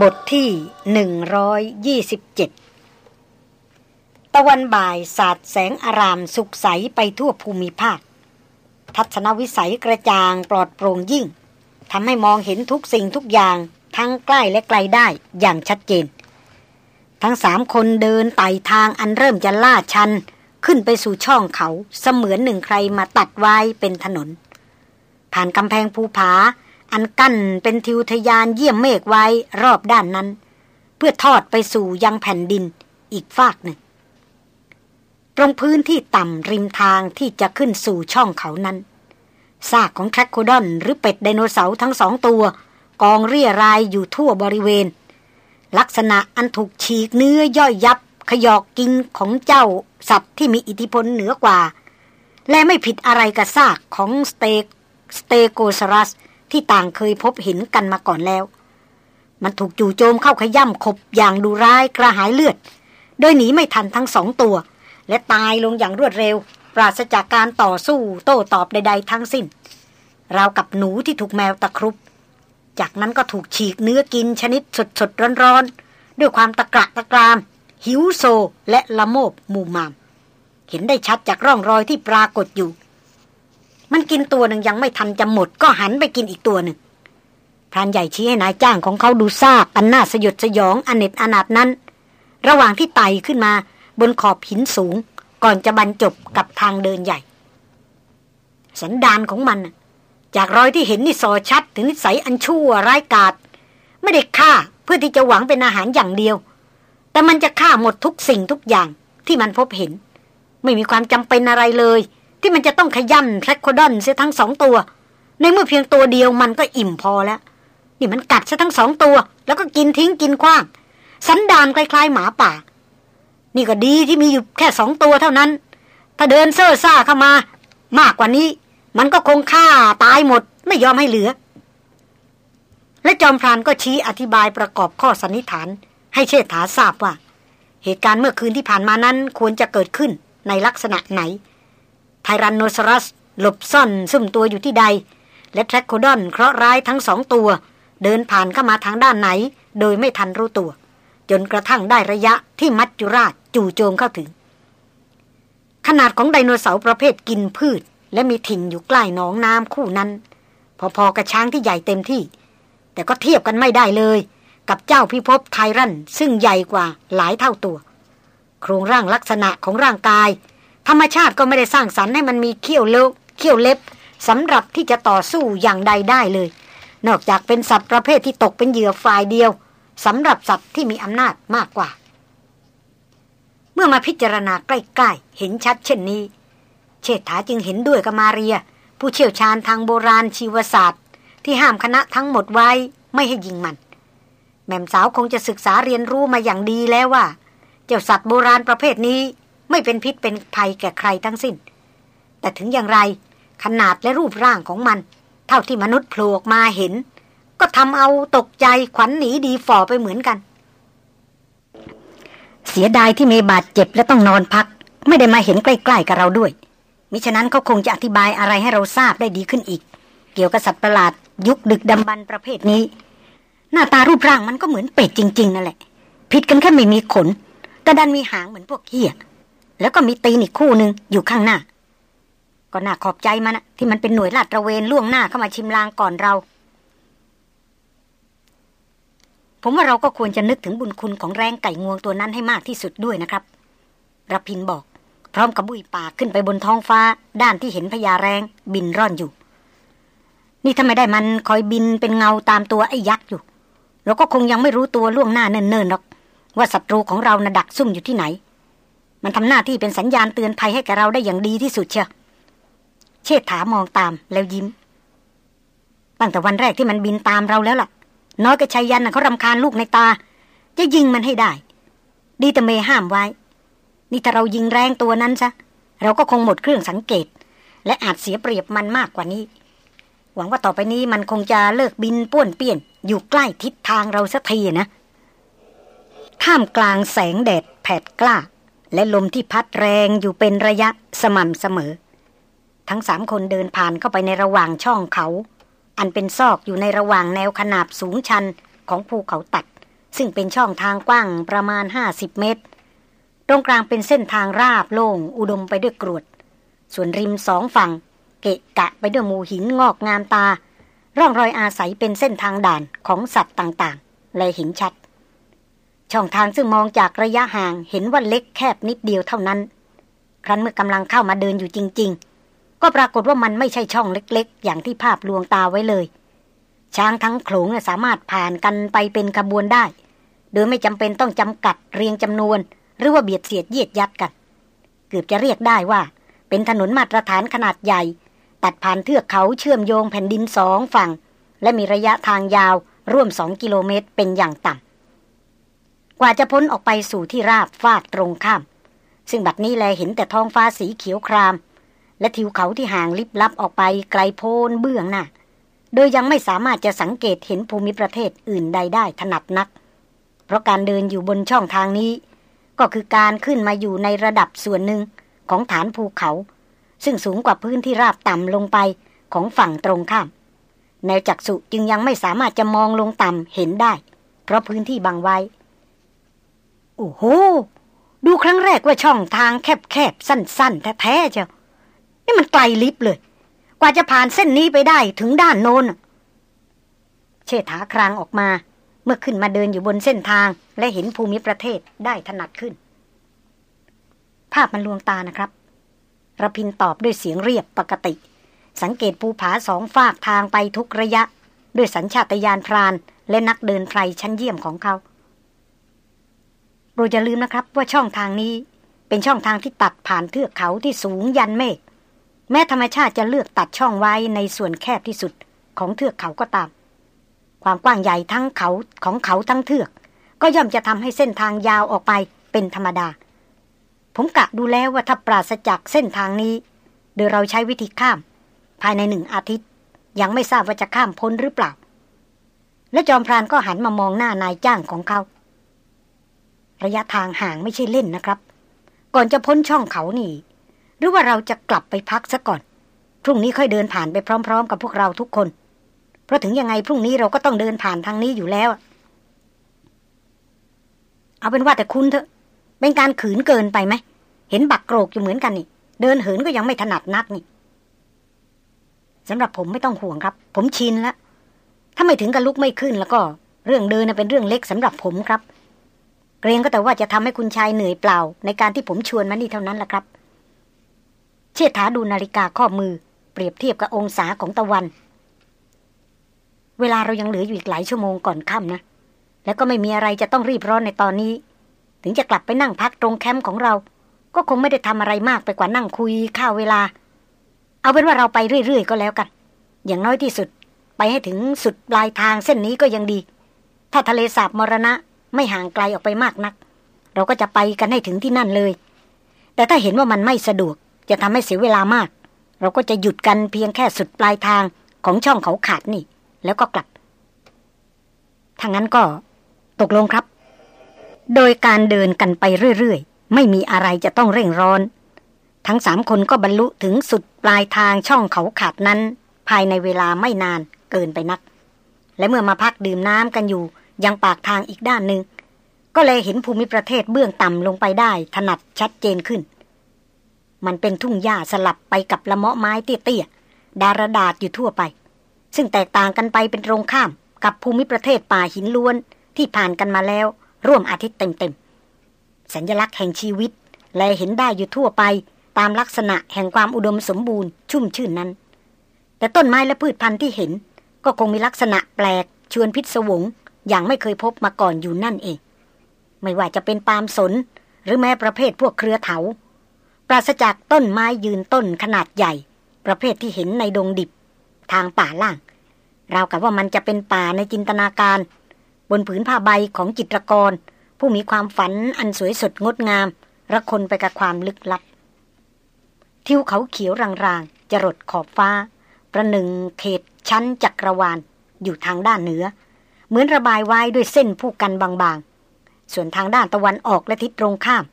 บทที่ 127 ตะวันบ่ายสาดแสงอารามสุขใสไปทั่วภูมิภาค ทัศนวิสัยกระจ่างปลอดโปร่งยิ่งทำให้มองเห็นทุกสิ่งทุกอย่างทั้งใกล้และไกลได้อย่างชัดเจน ทั้งสามคนเดินไต่ทางอันเริ่มจะลาดชัน ขึ้นไปสู่ช่องเขาเสมือนหนึ่งใครมาตัดไว้เป็นถนน ผ่านกำแพงภูผา อันกั้นเป็นทิวทยานเยี่ยมเมฆไว้รอบด้านนั้น เพื่อทอดไปสู่ยังแผ่นดินอีกฟากหนึ่ง ตรงพื้นที่ต่ำริมทางที่จะขึ้นสู่ช่องเขานั้นซากของแทรคโคดอนหรือเป็ดไดโนเสาร์ทั้งสองตัว กองเรียรายอยู่ทั่วบริเวณ ลักษณะอันถูกฉีกเนื้อย่อยยับขยอกกินของเจ้าสัตว์ที่มีอิทธิพลเหนือกว่า และไม่ผิดอะไรกับซากของสเตสเตโกซอรัส ที่ต่างเคยพบเห็นกันมาก่อนแล้ว มันถูกจู่โจมเข้าขย่ำขบอย่างดุร้ายกระหายเลือด โดยหนีไม่ทันทั้งสองตัว และตายลงอย่างรวดเร็ว ปราศจากการต่อสู้โต้ตอบใด ๆ ทั้งสิ้นราวกับหนูที่ถูกแมวตะครุบ จากนั้นก็ถูกฉีกเนื้อกินชนิดสดๆร้อนๆ ด้วยความตะกละตะกลาม หิวโซและละโมบมูมาม เห็นได้ชัดจากร่องรอยที่ปรากฏอยู่ มันกินตัวหนึ่งยังไม่ทันจะหมด ก็หันไปกินอีกตัวหนึ่งพรานใหญ่ชี้ให้นายจ้างของเขาดูซากอันน่าสยดสยองอเนตอนาถนั้น ระหว่างที่ไต่ขึ้นมาบนขอบหินสูง ก่อนจะบรรจบกับทางเดินใหญ่ สันดานของมัน จากรอยที่เห็นนี่สอชัด ถึงนิสัยอันชั่วร้ายกาจไม่ได้ฆ่าเพื่อที่จะหวังเป็นอาหารอย่างเดียว แต่มันจะฆ่าหมดทุกสิ่งทุกอย่างที่มันพบเห็น ไม่มีความจำเป็นอะไรเลย ที่มันจะต้องขย่ำแทรคโคดอนเสียทั้งสองตัว ในเมื่อเพียงตัวเดียวมันก็อิ่มพอแล้ว นี่มันกัดซะทั้งสองตัว แล้วก็กินทิ้งกินคว้าง สันดานคล้ายๆ หมาป่า นี่ก็ดีที่มีอยู่แค่สองตัวเท่านั้น ถ้าเดินเซ่อซ่าเข้ามา มากกว่านี้ มันก็คงฆ่าตายหมด ไม่ยอมให้เหลือ และจอมพรานก็ชี้อธิบายประกอบข้อสันนิษฐาน ให้เชษฐาทราบว่า เหตุการณ์เมื่อคืนที่ผ่านมานั้นควรจะเกิดขึ้นในลักษณะไหน ไทรันโนซอรัส หลบซ่อนซุ่มตัวอยู่ที่ใด และแทรคโคดอนเคราะห์ร้ายทั้งสองตัว เดินผ่านเข้ามาทางด้านไหน โดยไม่ทันรู้ตัว จนกระทั่งได้ระยะที่มัจจุราชจู่โจมเข้าถึง ขนาดของไดโนเสาร์ประเภทกินพืช และมีถิ่นอยู่ใกล้หนองน้ำคู่นั้น พอๆกับช้างที่ใหญ่เต็มที่ แต่ก็เทียบกันไม่ได้เลย กับเจ้าพิภพไทรันซึ่งใหญ่กว่าหลายเท่าตัว โครงร่างลักษณะของร่างกาย ธรรมชาติก็ไม่ได้สร้างสรรค์ให้มันมีเขี้ยวเล็บเขี้ยวเล็บสำหรับที่จะต่อสู้อย่างใดได้เลย นอกจากเป็นสัตว์ประเภทที่ตกเป็นเหยื่อฝ่ายเดียวสำหรับสัตว์ที่มีอำนาจมากกว่า เมื่อมาพิจารณาใกล้ๆ เห็นชัดเช่นนี้ เชษฐาจึงเห็นด้วยกับมาเรีย ผู้เชี่ยวชาญทางโบราณชีวศาสตร์ ที่ห้ามคณะทั้งหมดไว้ไม่ให้ยิงมัน แม่มสาวคงจะศึกษาเรียนรู้มาอย่างดีแล้วว่า เจ้าสัตว์โบราณประเภทนี้ ไม่เป็นพิษเป็นภัยแก่ใครทั้งสิ้น แต่ถึงอย่างไร ขนาดและรูปร่างของมัน เท่าที่มนุษย์โผล่ออกมาเห็น ก็ทำเอาตกใจขวัญหนีดีฝ่อไปเหมือนกัน เสียดายที่เมบาดเจ็บและต้องนอนพัก ไม่ได้มาเห็นใกล้ ๆ กับเราด้วย มิฉะนั้นเขาคงจะอธิบายอะไรให้เราทราบได้ดีขึ้นอีก เกี่ยวกับสัตว์ประหลาด ยุคดึกดำบรรประเภทนี้ หน้าตารูปร่างมันก็เหมือนเป็ดจริง ๆ นั่นแหละ ผิดกันแค่ไม่มีขน แต่ดันมีหางเหมือนพวกเหี้ย แล้วก็มีตีนอีกคู่หนึ่งอยู่ข้างหน้า ก็น่าขอบใจมันนะที่มันเป็นหน่วยลาดตระเวนล่วงหน้าเข้ามาชิมลางก่อนเรา ผมว่าเราก็ควรจะนึกถึงบุญคุณของแรงไก่งวงตัวนั้นให้มากที่สุดด้วยนะครับรพินบอก พร้อมกับบุยปากขึ้นไปบนท้องฟ้า ด้านที่เห็นพญาแรงบินร่อนอยู่ นี่ถ้าไม่ได้มันคอยบินเป็นเงาตามตัวไอ้ยักษ์อยู่เราก็คงยังไม่รู้ตัวล่วงหน้าเนิ่นๆหรอกว่าศัตรูของเรานะ่ะดักซุ่มอยู่ที่ไหน มันทำหน้าที่เป็นสัญญาณเตือนภัยให้แกเราได้อย่างดีที่สุดเชียวเชษฐามองตามแล้วยิ้ม ตั้งแต่วันแรกที่มันบินตามเราแล้วล่ะ น้อยกับชายยันเขารำคาญลูกในตา จะยิงมันให้ได้ ดีแต่เมห้ามไว้ นี่ถ้าเรายิงแรงตัวนั้นซะเราก็คงหมดเครื่องสังเกต และอาจเสียเปรียบมันมากกว่านี้ หวังว่าต่อไปนี้มันคงจะเลิกบินป้วนเปี้ยน อยู่ใกล้ทิศทางเราสักทีนะท่ามกลางแสงแดดแผดกล้า และลมที่พัดแรงอยู่เป็นระยะสม่ำเสมอ ทั้งสามคนเดินผ่านเข้าไปในระหว่างช่องเขา อันเป็นซอกอยู่ในระหว่างแนวขนาบสูงชันของภูเขาตัด ซึ่งเป็นช่องทางกว้างประมาณ 50 เมตร ตรงกลางเป็นเส้นทางราบโล่งอุดมไปด้วยกรวด ส่วนริมสองฝั่ง เกะกะไปด้วยหมู่หินงอกงามตา ร่องรอยอาศัยเป็นเส้นทางด่านของสัตว์ต่างๆ และหินชัด ช่องทางซึ่งมองจากระยะห่างเห็นว่าเล็กแคบนิดเดียวเท่านั้น ครั้นเมื่อกำลังเข้ามาเดินอยู่จริง ๆ ก็ปรากฏว่ามันไม่ใช่ช่องเล็ก ๆ อย่างที่ภาพลวงตาไว้เลย ช้างทั้งโขลงสามารถผ่านกันไปเป็นขบวนได้ โดยไม่จำเป็นต้องจำกัดเรียงจำนวน หรือว่าเบียดเสียดเยียดยัดกัน เกือบจะเรียกได้ว่า เป็นถนนมาตรฐานขนาดใหญ่ ตัดผ่านเทือกเขาเชื่อมโยงแผ่นดินสองฝั่ง และมีระยะทางยาวร่วมสองกิโลเมตรเป็นอย่างต่ำ ว่าจะพ้นออกไปสู่ที่ราบฟากตรงข้าม ซึ่งบัดนี้แลเห็นแต่ท้องฟ้าสีเขียวคราม และทิวเขาที่ห่างลิบลับออกไปไกลโพ้นเบื้องหน้า โดยยังไม่สามารถจะสังเกตเห็นภูมิประเทศอื่นใดได้ถนัดนัก เพราะการเดินอยู่บนช่องทางนี้ ก็คือการขึ้นมาอยู่ในระดับส่วนหนึ่งของฐานภูเขา ซึ่งสูงกว่าพื้นที่ราบต่ำลงไปของฝั่งตรงข้าม แนวจักษุจึงยังไม่สามารถจะมองลงต่ำเห็นได้ เพราะพื้นที่บังไว้ โอ้โห ดูครั้งแรกว่าช่องทางแคบๆ สั้น ๆ แท้ๆเจ้า นี่มันไกลลิบเลย กว่าจะผ่านเส้นนี้ไปได้ถึงด้านโน้น เชษฐาครางออกมา เมื่อขึ้นมาเดินอยู่บนเส้นทาง และเห็นภูมิประเทศได้ถนัดขึ้น ภาพมันลวงตานะครับระพินตอบด้วยเสียงเรียบปกติ สังเกตภูผาสองฝากทางไปทุกระยะ ด้วยสัญชาตญาณพรานและนักเดินไพรชั้นเยี่ยมของเขา โปรจะลืมนะครับว่าช่องทางนี้เป็นช่องทางที่ตัดผ่านเทือกเขาที่สูงยันเมฆแม้ธรรมชาติจะเลือกตัดช่องไว้ในส่วนแคบที่สุดของเทือกเขาก็ตาม ความกว้างใหญ่ทั้งเขาของเขาทั้งเทือก ก็ย่อมจะทำให้เส้นทางยาวออกไปเป็นธรรมดา ผมกะดูแล้วว่าถ้าปราศจากเส้นทางนี้ โดยเราใช้วิธีข้าม ภายในหนึ่งอาทิตย์ ยังไม่ทราบว่าจะข้ามพ้นหรือเปล่า และจอมพรานก็หันมามองหน้านายจ้างของเขา ระยะทางห่างไม่ใช่เล่นนะครับ ก่อนจะพ้นช่องเขานี่ หรือว่าเราจะกลับไปพักซะก่อน พรุ่งนี้ค่อยเดินผ่านไปพร้อม ๆ กับพวกเราทุกคน เพราะถึงยังไงพรุ่งนี้เราก็ต้องเดินผ่านทางนี้อยู่แล้ว เอาเป็นว่าแต่คุณเถอะ เป็นการขืนเกินไปไหม เห็นบักโกรกอยู่เหมือนกันนี่ เดินเหินก็ยังไม่ถนัดนักนี่สำหรับผมไม่ต้องห่วงครับ ผมชินแล้วถ้าไม่ถึงกับลุกไม่ขึ้นแล้วก็ เรื่องเดินเป็นเรื่องเล็กสำหรับผมครับ เกรงก็แต่ว่าจะทำให้คุณชายเหนื่อยเปล่า ในการที่ผมชวนมานี่เท่านั้นแหละครับ เชิดถาดูนาฬิกาข้อมือ เปรียบเทียบกับองศาของตะวัน เวลาเรายังเหลืออยู่อีกหลายชั่วโมงก่อนค่ำนะ แล้วก็ไม่มีอะไรจะต้องรีบร้อนในตอนนี้ ถึงจะกลับไปนั่งพักตรงแคมป์ของเรา ก็คงไม่ได้ทำอะไรมากไปกว่านั่งคุยข้าวเวลา เอาเป็นว่าเราไปเรื่อยๆก็แล้วกัน อย่างน้อยที่สุด ไปให้ถึงสุดปลายทางเส้นนี้ก็ยังดี ถ้าทะเลสาบมรณะ ไม่ห่างไกลออกไปมากนัก เราก็จะไปกันให้ถึงที่นั่นเลย แต่ถ้าเห็นว่ามันไม่สะดวก จะทำให้เสียเวลามาก เราก็จะหยุดกันเพียงแค่สุดปลายทางของช่องเขาขาดนี่ แล้วก็กลับถ้างนั้นก็ตกลงครับ โดยการเดินกันไปเรื่อยๆ ไม่มีอะไรจะต้องเร่งร้อน ทั้งสามคนก็บรรลุถึงสุดปลายทางช่องเขาขาดนั้น ภายในเวลาไม่นานเกินไปนัก และเมื่อมาพักดื่มน้ำกันอยู่ ยังปากทางอีกด้านหนึ่ง ก็เลยเห็นภูมิประเทศเบื้องต่ำลงไปได้ ถนัดชัดเจนขึ้น มันเป็นทุ่งหญ้าสลับไปกับละเมาะไม้เตี้ยๆดารดาดอยู่ทั่วไป ซึ่งแตกต่างกันไปเป็นตรงข้ามกับภูมิประเทศป่าหินล้วนที่ผ่านกันมาแล้ว ร่วมอาทิตย์เต็มๆ สัญลักษณ์แห่งชีวิต แลเห็นได้อยู่ทั่วไปตามลักษณะแห่งความอุดมสมบูรณ์ชุ่มชื่นนั้น แต่ต้นไม้และพืชพันธุ์ที่เห็น ก็คงมีลักษณะแปลกชวนพิศวง อย่างไม่เคยพบมาก่อนอยู่นั่นเอง ไม่ว่าจะเป็นปาล์มสน หรือแม้ประเภทพวกเครือเถา ปราศจากต้นไม้ยืนต้นขนาดใหญ่ ประเภทที่เห็นในดงดิบ ทางป่าล่างราวกับว่ามันจะเป็นป่าในจินตนาการ บนผืนผ้าใบของจิตรกร ผู้มีความฝันอันสวยสดงดงาม ระคนไปกับความลึกลับ ทิวเขาเขียวรางๆจรดขอบฟ้า ประหนึ่งเขตชั้นจักรวาลอยู่ทางด้านเหนือ เหมือนระบายไว้ด้วยเส้นผู้กันบางๆ ส่วนทางด้านตะวันออกและทิศตรงข้าม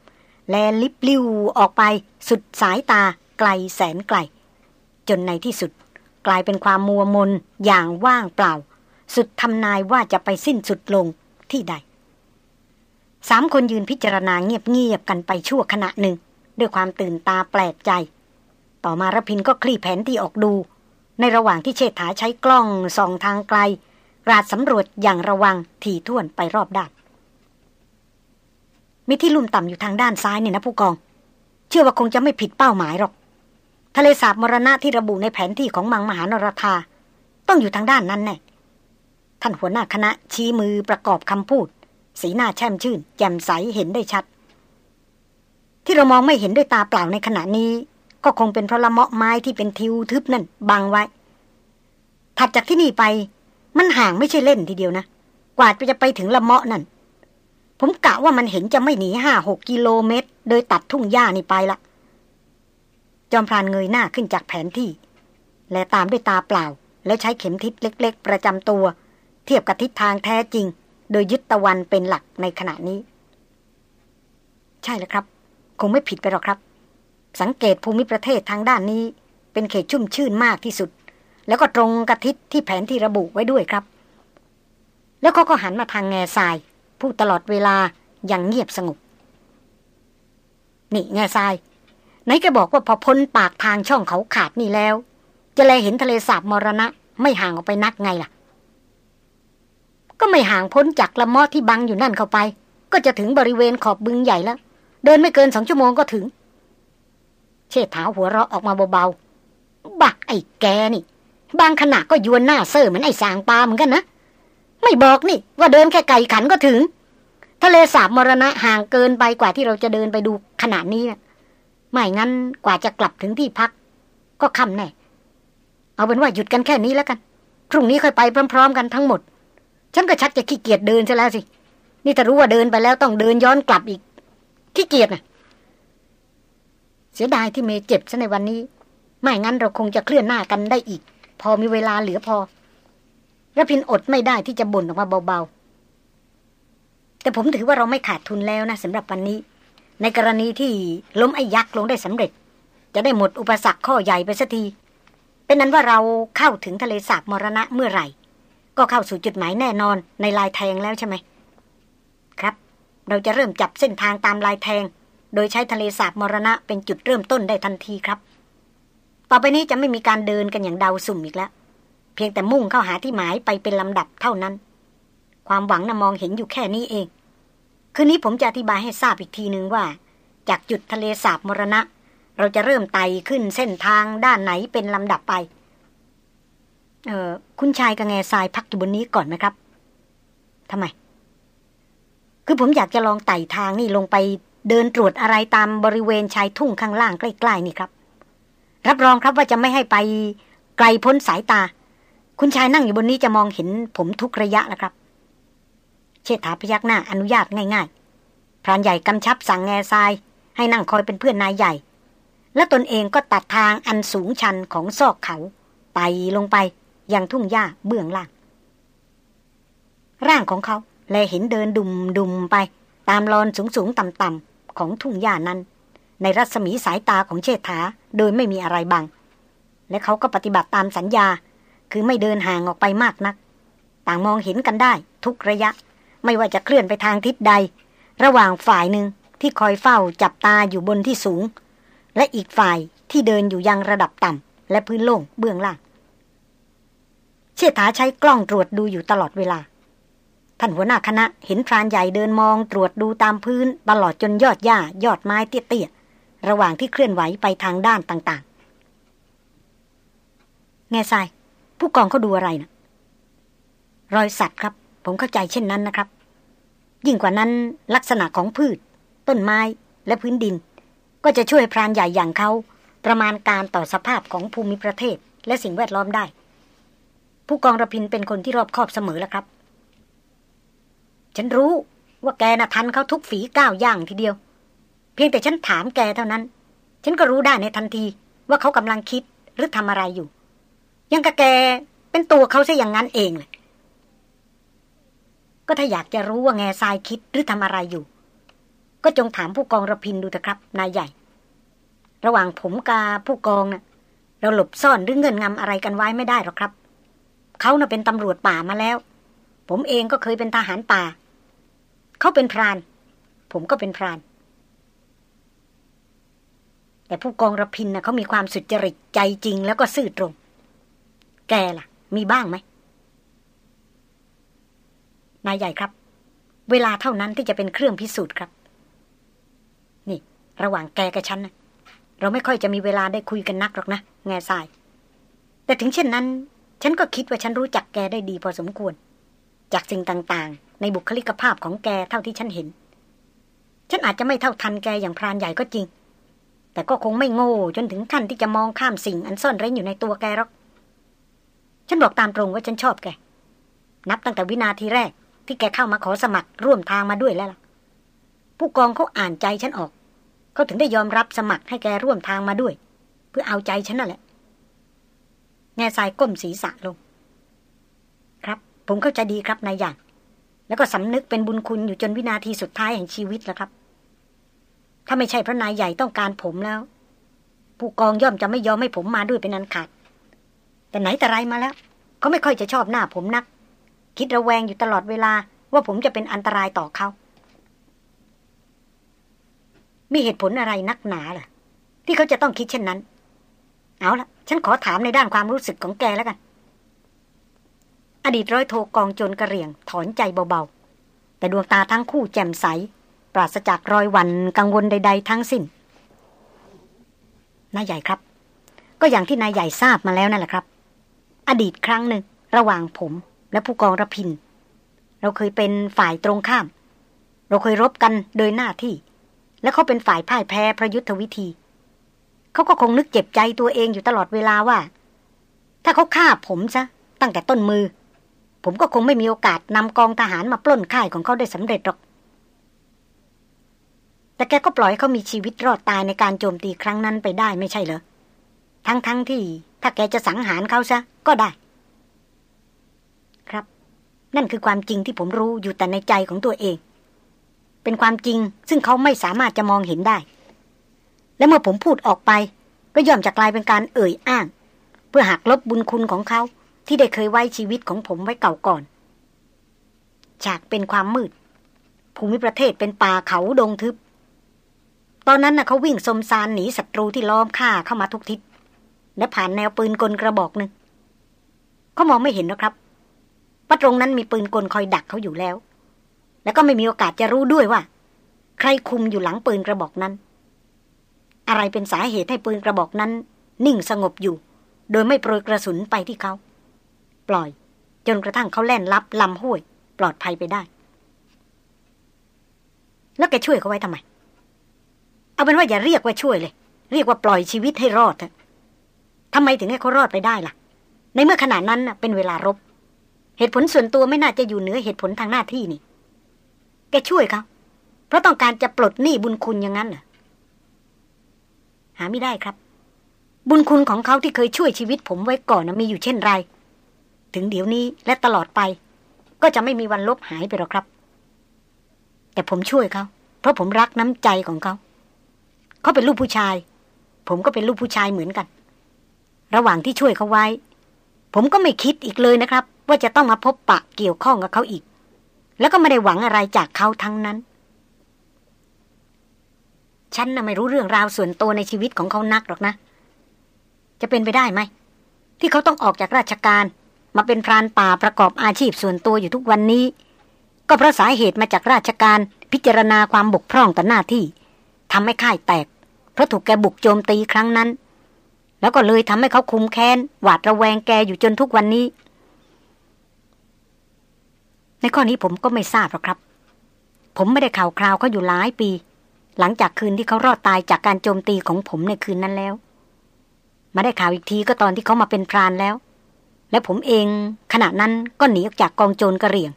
แลลิบลิวออกไปสุดสายตาไกลแสนไกล จนในที่สุด กลายเป็นความมัวมนอย่างว่างเปล่า สุดทำนายว่าจะไปสิ้นสุดลงที่ใดสามคนยืนพิจารณาเงียบๆกันไปชั่วขณะหนึ่ง ด้วยความตื่นตาแปลกใจ ต่อมารพินก็คลี่แผนที่ออกดู ในระหว่างที่เชษฐาใช้กล้องส่องทางไกล ราดสำรวจอย่างระวังถี่ถ้วนไปรอบด้านมีที่ลุ่มต่ำอยู่ทางด้านซ้ายเนี่ยนะผู้กอง เชื่อว่าคงจะไม่ผิดเป้าหมายหรอก ทะเลสาบมรณะที่ระบุในแผนที่ของมังมหานรธาต้องอยู่ทางด้านนั้นแน่ท่านหัวหน้าคณะชี้มือประกอบคำพูด สีหน้าแช่มชื่น แจ่มใสเห็นได้ชัด ที่เรามองไม่เห็นด้วยตาเปล่าในขณะนี้ ก็คงเป็นเพราะละเมาะไม้ที่เป็นทิวทึบนั่นบังไว้ถัดจากที่นี่ไป มันห่างไม่ใช่เล่นทีเดียวนะ กว่าจะไปถึงละเมาะนั่น ผมกะว่ามันเห็นจะไม่หนีห้าหกกิโลเมตร โดยตัดทุ่งหญ้านี่ไปละ จอมพรานเงยหน้าขึ้นจากแผนที่ และตามด้วยตาเปล่า แล้วใช้เข็มทิศเล็ก ๆ ประจำตัว เทียบกับทิศทางแท้จริง โดยยึดตะวันเป็นหลักในขณะนี้ ใช่แล้วครับ คงไม่ผิดไปหรอกครับ สังเกตภูมิประเทศทางด้านนี้ เป็นเขตชุ่มชื่นมากที่สุด แล้วก็ตรงกับทิศที่แผนที่ระบุไว้ด้วยครับ แล้วเขาก็หันมาทางแง่ทราย พูดตลอดเวลาอย่างเงียบสงบ นี่แง่ทรายไหนแกบอกว่าพอพ้นปากทางช่องเขาขาดนี่แล้ว จะแลเห็นทะเลสาบมรณะ ไม่ห่างออกไปนักไงล่ะ ก็ไม่ห่างพ้นจากละมอที่บังอยู่นั่นเข้าไป ก็จะถึงบริเวณขอบบึงใหญ่แล้ว เดินไม่เกินสองชั่วโมงก็ถึง เชษฐาหัวเราะออกมาเบาๆบักไอ้แกนี่ บางขณะก็ยวนหน้าเซ่อเหมือนไอ้สางปลาเหมือนกันนะ ไม่บอกนี่ ว่าเดินแค่ไก่ขันก็ถึง ทะเลสาบมรณะห่างเกินไปกว่าที่เราจะเดินไปดูขนาดนี้นะไม่งั้นกว่าจะกลับถึงที่พัก ก็ค่ำแน่ เอาเป็นว่าหยุดกันแค่นี้แล้วกัน พรุ่งนี้ค่อยไปพร้อม ๆ กันทั้งหมด ฉันก็ชักจะขี้เกียจเดินซะแล้วสิ นี่ถ้ารู้ว่าเดินไปแล้วต้องเดินย้อนกลับอีก ขี้เกียจนะเสียดายที่เมย์เจ็บซะในวันนี้ ไม่งั้นเราคงจะเคลื่อนหน้ากันได้อีก พอมีเวลาเหลือพอระพินอดไม่ได้ที่จะบ่นออกมาเบาๆ แต่ผมถือว่าเราไม่ขาดทุนแล้วนะสำหรับวันนี้ ในกรณีที่ล้มไอ้ยักษ์ลงได้สำเร็จ จะได้หมดอุปสรรคข้อใหญ่ไปสักที เป็นนั้นว่าเราเข้าถึงทะเลสาบมรณะเมื่อไหร่ ก็เข้าสู่จุดหมายแน่นอนในลายแทงแล้วใช่ไหมครับ เราจะเริ่มจับเส้นทางตามลายแทง โดยใช้ทะเลสาบมรณะเป็นจุดเริ่มต้นได้ทันทีครับ ต่อไปนี้จะไม่มีการเดินกันอย่างเดาสุ่มอีกแล้ว เพียงแต่มุ่งเข้าหาที่หมายไปเป็นลำดับเท่านั้น ความหวังนะ่ะมองเห็นอยู่แค่นี้เอง คืนนี้ผมจะอธิบายให้ทราบอีกทีหนึ่งว่า จากจุดทะเลสาบมรณะ เราจะเริ่มไต่ขึ้นเส้นทางด้านไหนเป็นลำดับไป เออคุณชายกับแง่ทรายพักอยู่บนนี้ก่อนไหมครับทำไม คือผมอยากจะลองไต่ทางนี่ลงไปเดินตรวจอะไรตามบริเวณชายทุ่งข้างล่างใกล้ ๆ นี่ครับ รับรองครับว่าจะไม่ให้ไปไกลพ้นสายตา คุณชายนั่งอยู่บนนี้จะมองเห็นผมทุกระยะแล้วครับ เชษฐาพยักหน้าอนุญาตง่ายๆพรานใหญ่กำชับสั่งแง่ทราย ให้นั่งคอยเป็นเพื่อนนายใหญ่ และตนเองก็ตัดทางอันสูงชันของซอกเขาไต่ลงไปยังทุ่งหญ้าเบื้องล่าง ร่างของเขาแลเห็นเดินดุมดุมไป ตามลอนสูงสูงต่ำต่ำของทุ่งหญ้านั้น ในรัศมีสายตาของเชษฐา โดยไม่มีอะไรบัง และเขาก็ปฏิบัติตามสัญญา คือไม่เดินห่างออกไปมากนัก ต่างมองเห็นกันได้ ทุกระยะ ไม่ว่าจะเคลื่อนไปทางทิศใด ระหว่างฝ่ายหนึ่งที่คอยเฝ้าจับตาอยู่บนที่สูง และอีกฝ่ายที่เดินอยู่ยังระดับต่ำและพื้นโล่งเบื้องล่าง เชษฐาใช้กล้องตรวจดูอยู่ตลอดเวลาท่านหัวหน้าคณะเห็นพรานใหญ่เดินมองตรวจดูตามพื้นตลอดจนยอดหญ้ายอดไม้เตี้ย ระหว่างที่เคลื่อนไหวไปทางด้านต่างๆ แง่ทราย ผู้กองเขาดูอะไรนะรอยสัตว์ครับ ผมเข้าใจเช่นนั้นนะครับ ยิ่งกว่านั้นลักษณะของพืช ต้นไม้และพื้นดิน ก็จะช่วยพรานใหญ่อย่างเขาประมาณการต่อสภาพของภูมิประเทศ และสิ่งแวดล้อมได้ ผู้กองระพินเป็นคนที่รอบคอบเสมอแล้วครับ ฉันรู้ว่าแกน่ะทันเขาทุกฝีก้าวย่างทีเดียว พียงแต่ฉันถามแกเท่านั้น ฉันก็รู้ได้ในทันทีว่าเขากำลังคิดหรือทำอะไรอยู่ ยังกะแกเป็นตัวเขาซะอย่างนั้นเองเลยก็ถ้าอยากจะรู้ว่าแง่ทรายคิดหรือทำอะไรอยู่ ก็จงถามผู้กองระพินดูเถอะครับ นายใหญ่ ระหว่างผมกาผู้กองนะ่ะ เราหลบซ่อนหรือเงินงำอะไรกันไว้ไม่ได้หรอกครับ เขาน่ะเป็นตำรวจป่ามาแล้ว ผมเองก็เคยเป็นทหารป่า เขาเป็นพราน ผมก็เป็นพราน แต่ผู้กองระพินนะเขามีความสุจริตใจจริงแล้วก็ซื่อตรง แกล่ะ มีบ้างไหมนายใหญ่ครับ เวลาเท่านั้นที่จะเป็นเครื่องพิสูจน์ครับ นี่ ระหว่างแกกับฉันนะเราไม่ค่อยจะมีเวลาได้คุยกันนักหรอกนะแง่ทราย แต่ถึงเช่นนั้น ฉันก็คิดว่าฉันรู้จักแกได้ดีพอสมควร จากสิ่งต่างๆ ในบุคลิกภาพของแกเท่าที่ฉันเห็น ฉันอาจจะไม่เท่าทันแกอย่างพรานใหญ่ก็จริง แต่ก็คงไม่โง่จนถึงขั้นที่จะมองข้ามสิ่งอันซ่อนเร้นอยู่ในตัวแกหรอก ฉันบอกตามตรงว่าฉันชอบแก นับตั้งแต่วินาทีแรก ที่แกเข้ามาขอสมัครร่วมทางมาด้วยแล้วล่ะ ผู้กองเขาอ่านใจฉันออก เขาถึงได้ยอมรับสมัครให้แกร่วมทางมาด้วย เพื่อเอาใจฉันนั่นแหละ แง่ทรายก้มศีรษะลง ครับ ผมเข้าใจดีครับนายอย่าง แล้วก็สำนึกเป็นบุญคุณอยู่จนวินาทีสุดท้ายแห่งชีวิตแล้วครับ ถ้าไม่ใช่พระนายใหญ่ต้องการผมแล้ว ผู้กองย่อมจะไม่ยอมให้ผมมาด้วยเป็นอันขาด แต่ไหนแต่ไรมาแล้วเขาไม่ค่อยจะชอบหน้าผมนัก คิดระแวงอยู่ตลอดเวลาว่าผมจะเป็นอันตรายต่อเขา มีเหตุผลอะไรนักหนาล่ะ ที่เขาจะต้องคิดเช่นนั้น เอาละฉันขอถามในด้านความรู้สึกของแกแล้วกัน อดีตร้อยโทกองโจรกระเรียง ถอนใจเบาๆ แต่ดวงตาทั้งคู่แจ่มใส ปราศจากรอยวันกังวลใด ๆ ทั้งสิ้นนายใหญ่ครับ ก็อย่างที่นายใหญ่ทราบมาแล้วนั่นแหละครับ อดีตครั้งหนึ่ง ระหว่างผมและผู้กองระพิน เราเคยเป็นฝ่ายตรงข้าม เราเคยรบกันโดยหน้าที่ และเขาเป็นฝ่ายพ่ายแพ้พระยุทธวิธี เขาก็คงนึกเจ็บใจตัวเองอยู่ตลอดเวลาว่า ถ้าเขาฆ่าผมซะตั้งแต่ต้นมือ ผมก็คงไม่มีโอกาสนำกองทหารมาปล้นค่ายของเขาได้สำเร็จหรอก แต่แกก็ปล่อยเขามีชีวิตรอดตายในการโจมตีครั้งนั้นไปได้ไม่ใช่เหรอ ทั้งๆทที่ถ้าแกจะสังหารเขาซะ ก็ได้ ครับ นั่นคือความจริงที่ผมรู้อยู่แต่ในใจของตัวเอง เป็นความจริงซึ่งเขาไม่สามารถจะมองเห็นได้ และเมื่อผมพูดออกไป ก็ย่อมจะกลายเป็นการเอ่ยอ้าง เพื่อหักลบบุญคุณของเขาที่ได้เคยไว้ชีวิตของผมไว้เก่าก่อนจากเป็นความมืด ภูมิประเทศเป็นป่าเขาดงทึบ ตอนนั้นน่ะเขาวิ่งสมซานหนีศัตรูที่ล้อมฆ่าเข้ามาทุกทิศ และผ่านแนวปืนกลกระบอกหนึ่งเขามองไม่เห็นนะครับว่าตรงนั้นมีปืนกลคอยดักเขาอยู่แล้ว แล้วก็ไม่มีโอกาสจะรู้ด้วยว่า ใครคุมอยู่หลังปืนกระบอกนั้น อะไรเป็นสาเหตุให้ปืนกระบอกนั้น นิ่งสงบอยู่ โดยไม่โปรยกระสุนไปที่เขา ปล่อย จนกระทั่งเขาแล่นลับลำห้วย ปลอดภัยไปได้ แล้วแกช่วยเขาไว้ทำไม เอาเป็นว่าอย่าเรียกว่าช่วยเลย เรียกว่าปล่อยชีวิตให้รอดเถอะทำไมถึงให้เขารอดไปได้ล่ะ ในเมื่อขณะนั้นเป็นเวลารบ เหตุผลส่วนตัวไม่น่าจะอยู่เหนือเหตุผลทางหน้าที่นี่ แกช่วยเขาเพราะต้องการจะปลดหนี้บุญคุณอย่างนั้นเหรอหาไม่ได้ครับ บุญคุณของเขาที่เคยช่วยชีวิตผมไว้ก่อนนะมีอยู่เช่นไร ถึงเดี๋ยวนี้และตลอดไป ก็จะไม่มีวันลบหายไปหรอกครับ แต่ผมช่วยเขาเพราะผมรักน้ำใจของเขา เขาเป็นลูกผู้ชาย ผมก็เป็นลูกผู้ชายเหมือนกัน ระหว่างที่ช่วยเขาไว้ ผมก็ไม่คิดอีกเลยนะครับ ว่าจะต้องมาพบปะเกี่ยวข้องกับเขาอีก แล้วก็ไม่ได้หวังอะไรจากเขาทั้งนั้น ฉันน่ะไม่รู้เรื่องราวส่วนตัวในชีวิตของเขานักหรอกนะ จะเป็นไปได้ไหมที่เขาต้องออกจากราชการ มาเป็นพรานป่าประกอบอาชีพส่วนตัวอยู่ทุกวันนี้ ก็เพราะสาเหตุมาจากราชการพิจารณาความบกพร่องต่อหน้าที่ ทำให้ค่ายแตก เพราะถูกแกบุกโจมตีครั้งนั้น แล้วก็เลยทำให้เขาคุมแค้น หวาดระแวงแกอยู่จนทุกวันนี้ ในข้อนี้ผมก็ไม่ทราบหรอกครับ ผมไม่ได้ข่าวคราวเขาอยู่หลายปี หลังจากคืนที่เขารอดตายจากการโจมตีของผมในคืนนั้นแล้ว มาได้ข่าวอีกทีก็ตอนที่เขามาเป็นพรานแล้ว และผมเองขณะนั้นก็หนีออกจากกองโจรกระเรียง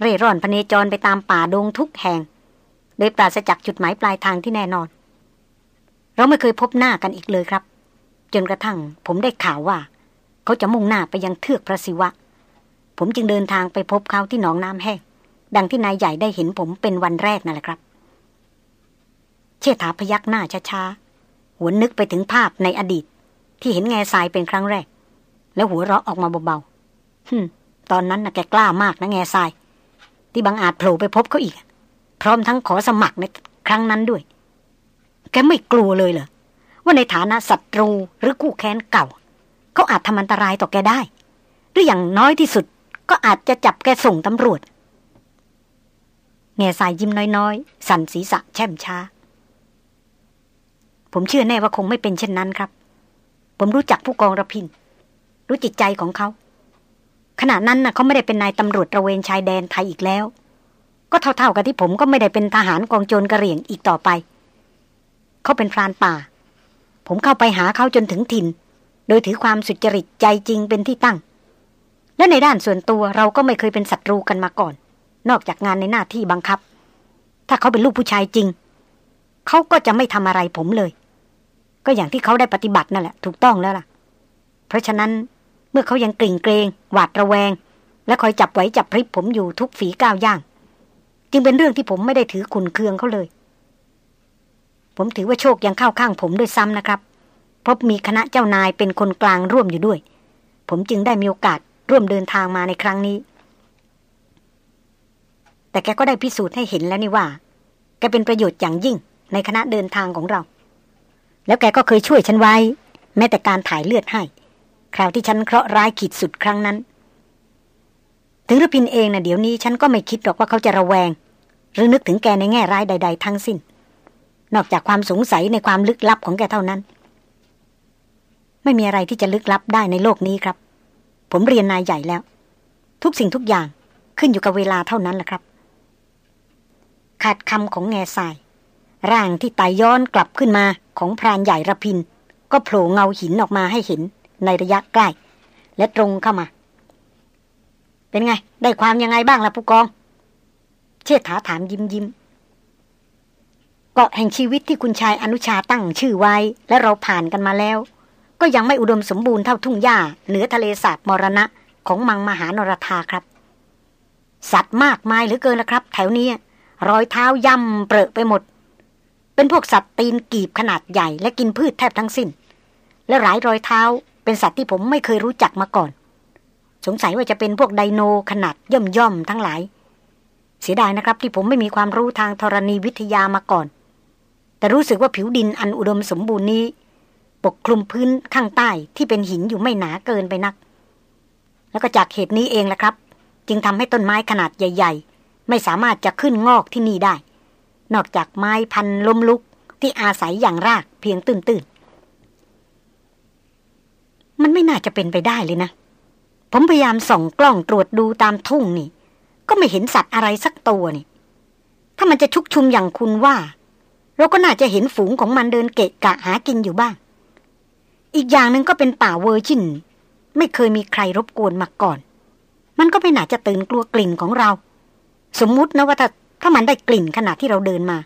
เร่ร่อนพเนจรไปตามป่าดงทุกแห่ง โดยปราศจากจุดหมายปลายทางที่แน่นอน เราไม่เคยพบหน้ากันอีกเลยครับ จนกระทั่งผมได้ข่าวว่า เขาจะมุ่งหน้าไปยังเทือกพระศิวะ ผมจึงเดินทางไปพบเขาที่หนองน้ำแห้งดังที่นายใหญ่ได้เห็นผมเป็นวันแรกนั่นแหละครับ เชษฐาพยักหน้าช้าๆหัวนึกไปถึงภาพในอดีต ที่เห็นแง่ทรายเป็นครั้งแรก แล้วหัวเราะออกมาเบาๆฮึตอนนั้นน่ะแกกล้ามากนะแง่ทราย ที่บางอาจโผล่ไปพบเขาอีก พร้อมทั้งขอสมัครในครั้งนั้นด้วย แกไม่กลัวเลยเหรอ ว่าในฐานะศัตรูหรือคู่แค้นเก่า เขาอาจทำอันตรายต่อแกได้ หรืออย่างน้อยที่สุดก็อาจจะจับแกส่งตำรวจ แง่สายยิ้มน้อยๆ สั่นศีรษะแช่มช้า ผมเชื่อแน่ว่าคงไม่เป็นเช่นนั้นครับ ผมรู้จักผู้กองระพิน รู้จิตใจของเขาขณะนั้นนะ่ะเขาไม่ได้เป็นนายตำรวจระเวนชายแดนไทยอีกแล้ว ก็เท่าๆกับที่ผมก็ไม่ได้เป็นทหารกองโจรกระเหรี่ยงอีกต่อไป เขาเป็นพรานป่า ผมเข้าไปหาเขาจนถึงถิ่น โดยถือความสุจริตใจจริงเป็นที่ตั้ง และในด้านส่วนตัวเราก็ไม่เคยเป็นศัตรูกันมาก่อน นอกจากงานในหน้าที่บังคับ ถ้าเขาเป็นลูกผู้ชายจริง เขาก็จะไม่ทำอะไรผมเลย ก็อย่างที่เขาได้ปฏิบัตินั่นแหละถูกต้องแล้วล่ะ เพราะฉะนั้นเมื่อเขายังกลิ่งเกรง หวาดระแวง และคอยจับไว้จับพริบผมอยู่ทุกฝีก้าวย่าง จึงเป็นเรื่องที่ผมไม่ได้ถือขุนเคืองเขาเลย ผมถือว่าโชคยังเข้าข้างผมด้วยซ้ำนะครับ พบมีคณะเจ้านายเป็นคนกลางร่วมอยู่ด้วย ผมจึงได้มีโอกาสร่วมเดินทางมาในครั้งนี้ แต่แกก็ได้พิสูจน์ให้เห็นแล้วนี่ว่า แกเป็นประโยชน์อย่างยิ่งในคณะเดินทางของเรา แล้วแกก็เคยช่วยฉันไว้ แม้แต่การถ่ายเลือดให้ คราวที่ฉันเคราะห์ร้ายขีดสุดครั้งนั้น ถึงรพินเองนะ่ะเดี๋ยวนี้ฉันก็ไม่คิดหรอกว่าเขาจะระแวง หรือนึกถึงแกในแง่ร้ายใด ๆ ทั้งสิ้น นอกจากความสงสัยในความลึกลับของแกเท่านั้น ไม่มีอะไรที่จะลึกลับได้ในโลกนี้ครับ ผมเรียนนายใหญ่แล้ว ทุกสิ่งทุกอย่างขึ้นอยู่กับเวลาเท่านั้นแหละครับ ขาดคำของแง่ทราย ร่างที่ไต่ย้อนกลับขึ้นมาของพรานใหญ่ระพิน ก็โผล่เงาหินออกมาให้เห็นในระยะใกล้ และตรงเข้ามา เป็นไง ได้ความยังไงบ้างล่ะผู้กอง เชิดถาถามยิ้มยิ้มเกาะแห่งชีวิตที่คุณชายอนุชาตั้งชื่อไว้ และเราผ่านกันมาแล้ว ก็ยังไม่อุดมสมบูรณ์เท่าทุ่งหญ้าเหนือทะเลสาบมรณะของมังมหานรธาครับ สัตว์มากมายเหลือเกินละครับ แถวนี้รอยเท้าย่ำเปรอะไปหมด เป็นพวกสัตว์ตีนกีบขนาดใหญ่และกินพืชแทบทั้งสิ้น และหลายรอยเท้าเป็นสัตว์ที่ผมไม่เคยรู้จักมาก่อน สงสัยว่าจะเป็นพวกไดโนขนาดย่อมย่อมทั้งหลาย เสียดายนะครับที่ผมไม่มีความรู้ทางธรณีวิทยามาก่อน แต่รู้สึกว่าผิวดินอันอุดมสมบูรณ์นี้ ปกคลุมพื้นข้างใต้ที่เป็นหินอยู่ไม่หนาเกินไปนัก แล้วก็จากเหตุนี้เองแหละครับ จึงทำให้ต้นไม้ขนาดใหญ่ ๆ ไม่สามารถจะขึ้นงอกที่นี่ได้ นอกจากไม้พันล้มลุกที่อาศัยอย่างรากเพียงตื้นๆมันไม่น่าจะเป็นไปได้เลยนะ ผมพยายามส่องกล้องตรวจดูตามทุ่งนี่ ก็ไม่เห็นสัตว์อะไรสักตัวนี่ ถ้ามันจะชุกชุมอย่างคุณว่า เราก็น่าจะเห็นฝูงของมันเดินเกะกะหากินอยู่บ้าง อีกอย่างหนึ่งก็เป็นป่าเวอร์จินไม่เคยมีใครรบกวนมาก่อน มันก็ไม่น่าจะตื่นกลัวกลิ่นของเรา สมมุตินะว่าถ้าถ้ามันได้กลิ่นขณะที่เราเดินมา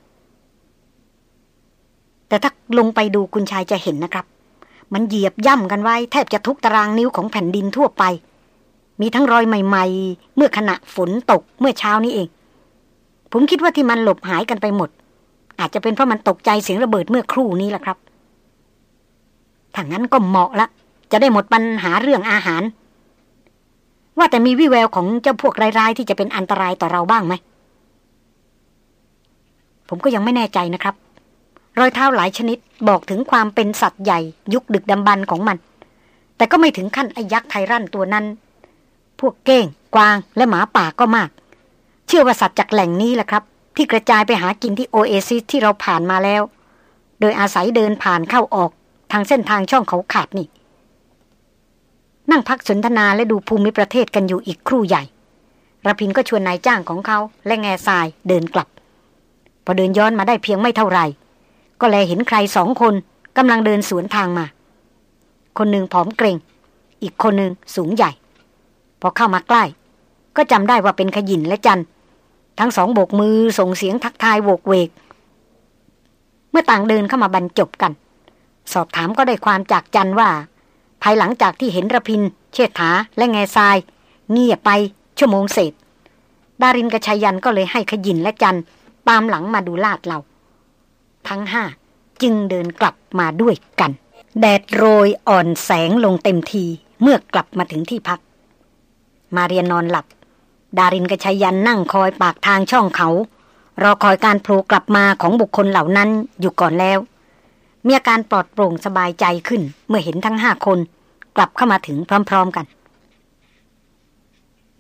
แต่ถ้าลงไปดูคุณชายจะเห็นนะครับ มันเหยียบย่ำกันไว้ แทบจะทุกตารางนิ้วของแผ่นดินทั่วไป มีทั้งรอยใหม่ ๆ เมื่อขณะฝนตกเมื่อเช้านี้เอง ผมคิดว่าที่มันหลบหายกันไปหมด อาจจะเป็นเพราะมันตกใจเสียงระเบิดเมื่อครู่นี้แหละครับถ้างั้นก็เหมาะละ จะได้หมดปัญหาเรื่องอาหาร ว่าแต่มีวิแววของเจ้าพวกร้ายๆ ที่จะเป็นอันตรายต่อเราบ้างไหม ผมก็ยังไม่แน่ใจนะครับ รอยเท้าหลายชนิดบอกถึงความเป็นสัตว์ใหญ่ ยุคดึกดำบรรของมัน แต่ก็ไม่ถึงขั้นไอยักษ์ไทรันตัวนั้น พวกเก้ง กวาง และหมาป่าก็มาก เชื่อว่าสัตว์จากแหล่งนี้แหละครับ ที่กระจายไปหากินที่โอเอซิสที่เราผ่านมาแล้ว โดยอาศัยเดินผ่านเข้าออก ทางเส้นทางช่องเขาขาดนี่ นั่งพักสนทนาและดูภูมิประเทศกันอยู่อีกครู่ใหญ่ระพินก็ชวนนายจ้างของเขาและแง่ทรายเดินกลับ พอเดินย้อนมาได้เพียงไม่เท่าไหร่ ก็แลเห็นใครสองคนกำลังเดินสวนทางมา คนหนึ่งผอมเกรง อีกคนหนึ่งสูงใหญ่ อเข้ามาใกล้ ก็จำได้ว่าเป็นขยินและจัน ทั้งสองโบกมือส่งเสียงทักทายโวกเวก เมื่อต่างเดินเข้ามาบรรจบกัน สอบถามก็ได้ความจากจันว่า ภายหลังจากที่เห็นระพิน เชษฐาและแง่ทราย เงียบไปชั่วโมงเศษ ดารินกับชายันก็เลยให้ขยินและจันตามหลังมาดูลาดเรา ทั้งห้าจึงเดินกลับมาด้วยกัน แดดโรยอ่อนแสงลงเต็มทีเมื่อกลับมาถึงที่พัก มาเรียนนอนหลับ ดารินกับชายันนั่งคอยปากทางช่องเขา รอคอยการโผล่กลับมาของบุคคลเหล่านั้นอยู่ก่อนแล้ว มีอาการปลอดโปร่งสบายใจขึ้นเมื่อเห็นทั้งห้าคน กลับเข้ามาถึงพร้อมๆกัน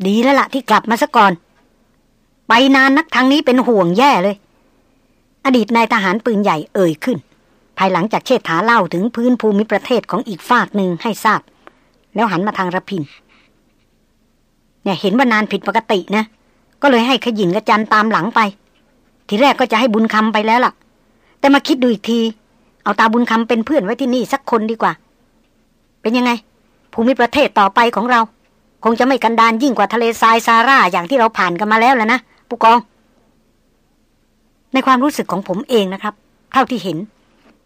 ดีแล้วละ่ะที่กลับมาซะก่อน ไปนานนักทางนี้เป็นห่วงแย่เลย อดีตนายทหารปืนใหญ่เอ่ยขึ้น ภายหลังจากเชษฐาเล่าถึงพื้นภูมิประเทศของอีกฝากหนึ่งให้ทราบ แล้วหันมาทางระพิน เนี่ยเห็นว่านานผิดปกตินะ ก็เลยให้ขยินกระจันตามหลังไป ทีแรกก็จะให้บุญคำไปแล้วล่ะ แต่มาคิดดูอีกที เอาตาบุญคำเป็นเพื่อนไว้ที่นี่สักคนดีกว่า เป็นยังไง ภูมิประเทศต่อไปของเรา คงจะไม่กันดานยิ่งกว่าทะเลทรายซาร่าอย่างที่เราผ่านกันมาแล้วแล้วนะผู้กอง ในความรู้สึกของผมเองนะครับ เท่าที่เห็น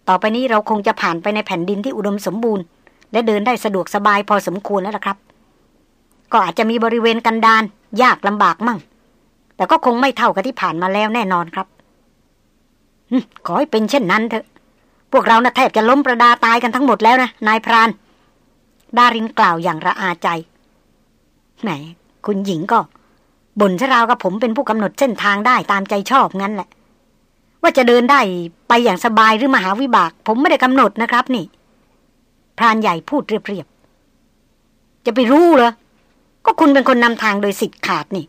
ต่อไปนี้เราคงจะผ่านไปในแผ่นดินที่อุดมสมบูรณ์ และเดินได้สะดวกสบายพอสมควรแล้วล่ะครับ ก็อาจจะมีบริเวณกันดานยากลำบากมั่ง แต่ก็คงไม่เท่ากับที่ผ่านมาแล้วแน่นอนครับขอให้เป็นเช่นนั้นเถอะ พวกเรานะ่ะแทบจะล้มประดาตายกันทั้งหมดแล้วนะนายพราน ดารินกล่าวอย่างระอาใจแหมคุณหญิงก็บ่นชราวกับผมเป็นผู้กำหนดเส้นทางได้ตามใจชอบงั้นแหละ ว่าจะเดินได้ไปอย่างสบายหรือมหาวิบาก ผมไม่ได้กำหนดนะครับนี่ พรานใหญ่พูดเรียบๆจะไปรู้เหรอ ก็คุณเป็นคนนำทางโดยสิทธิ์ขาดนี่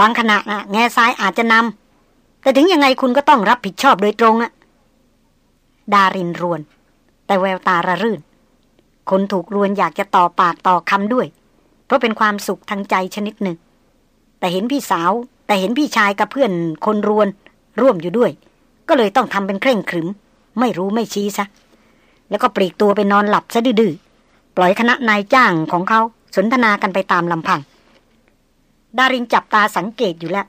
บางขณะนะแง่ซ้ายอาจจะนำแต่ถึงยังไงคุณก็ต้องรับผิดชอบโดยตรงอะดารินรวน แต่แววตาระรื่น คนถูกรวนอยากจะต่อปากต่อคำด้วย เพราะเป็นความสุขทางใจชนิดหนึ่ง แต่เห็นพี่สาว แต่เห็นพี่ชายกับเพื่อนคนรวน ร่วมอยู่ด้วย ก็เลยต้องทำเป็นเคร่งขรึม ไม่รู้ไม่ชี้ซะแล้วก็ปลีกตัวไปนอนหลับซะดื้อปล่อยคณะนายจ้างของเขา สนทนากันไปตามลำพัง ดารินจับตาสังเกตอยู่แล้ว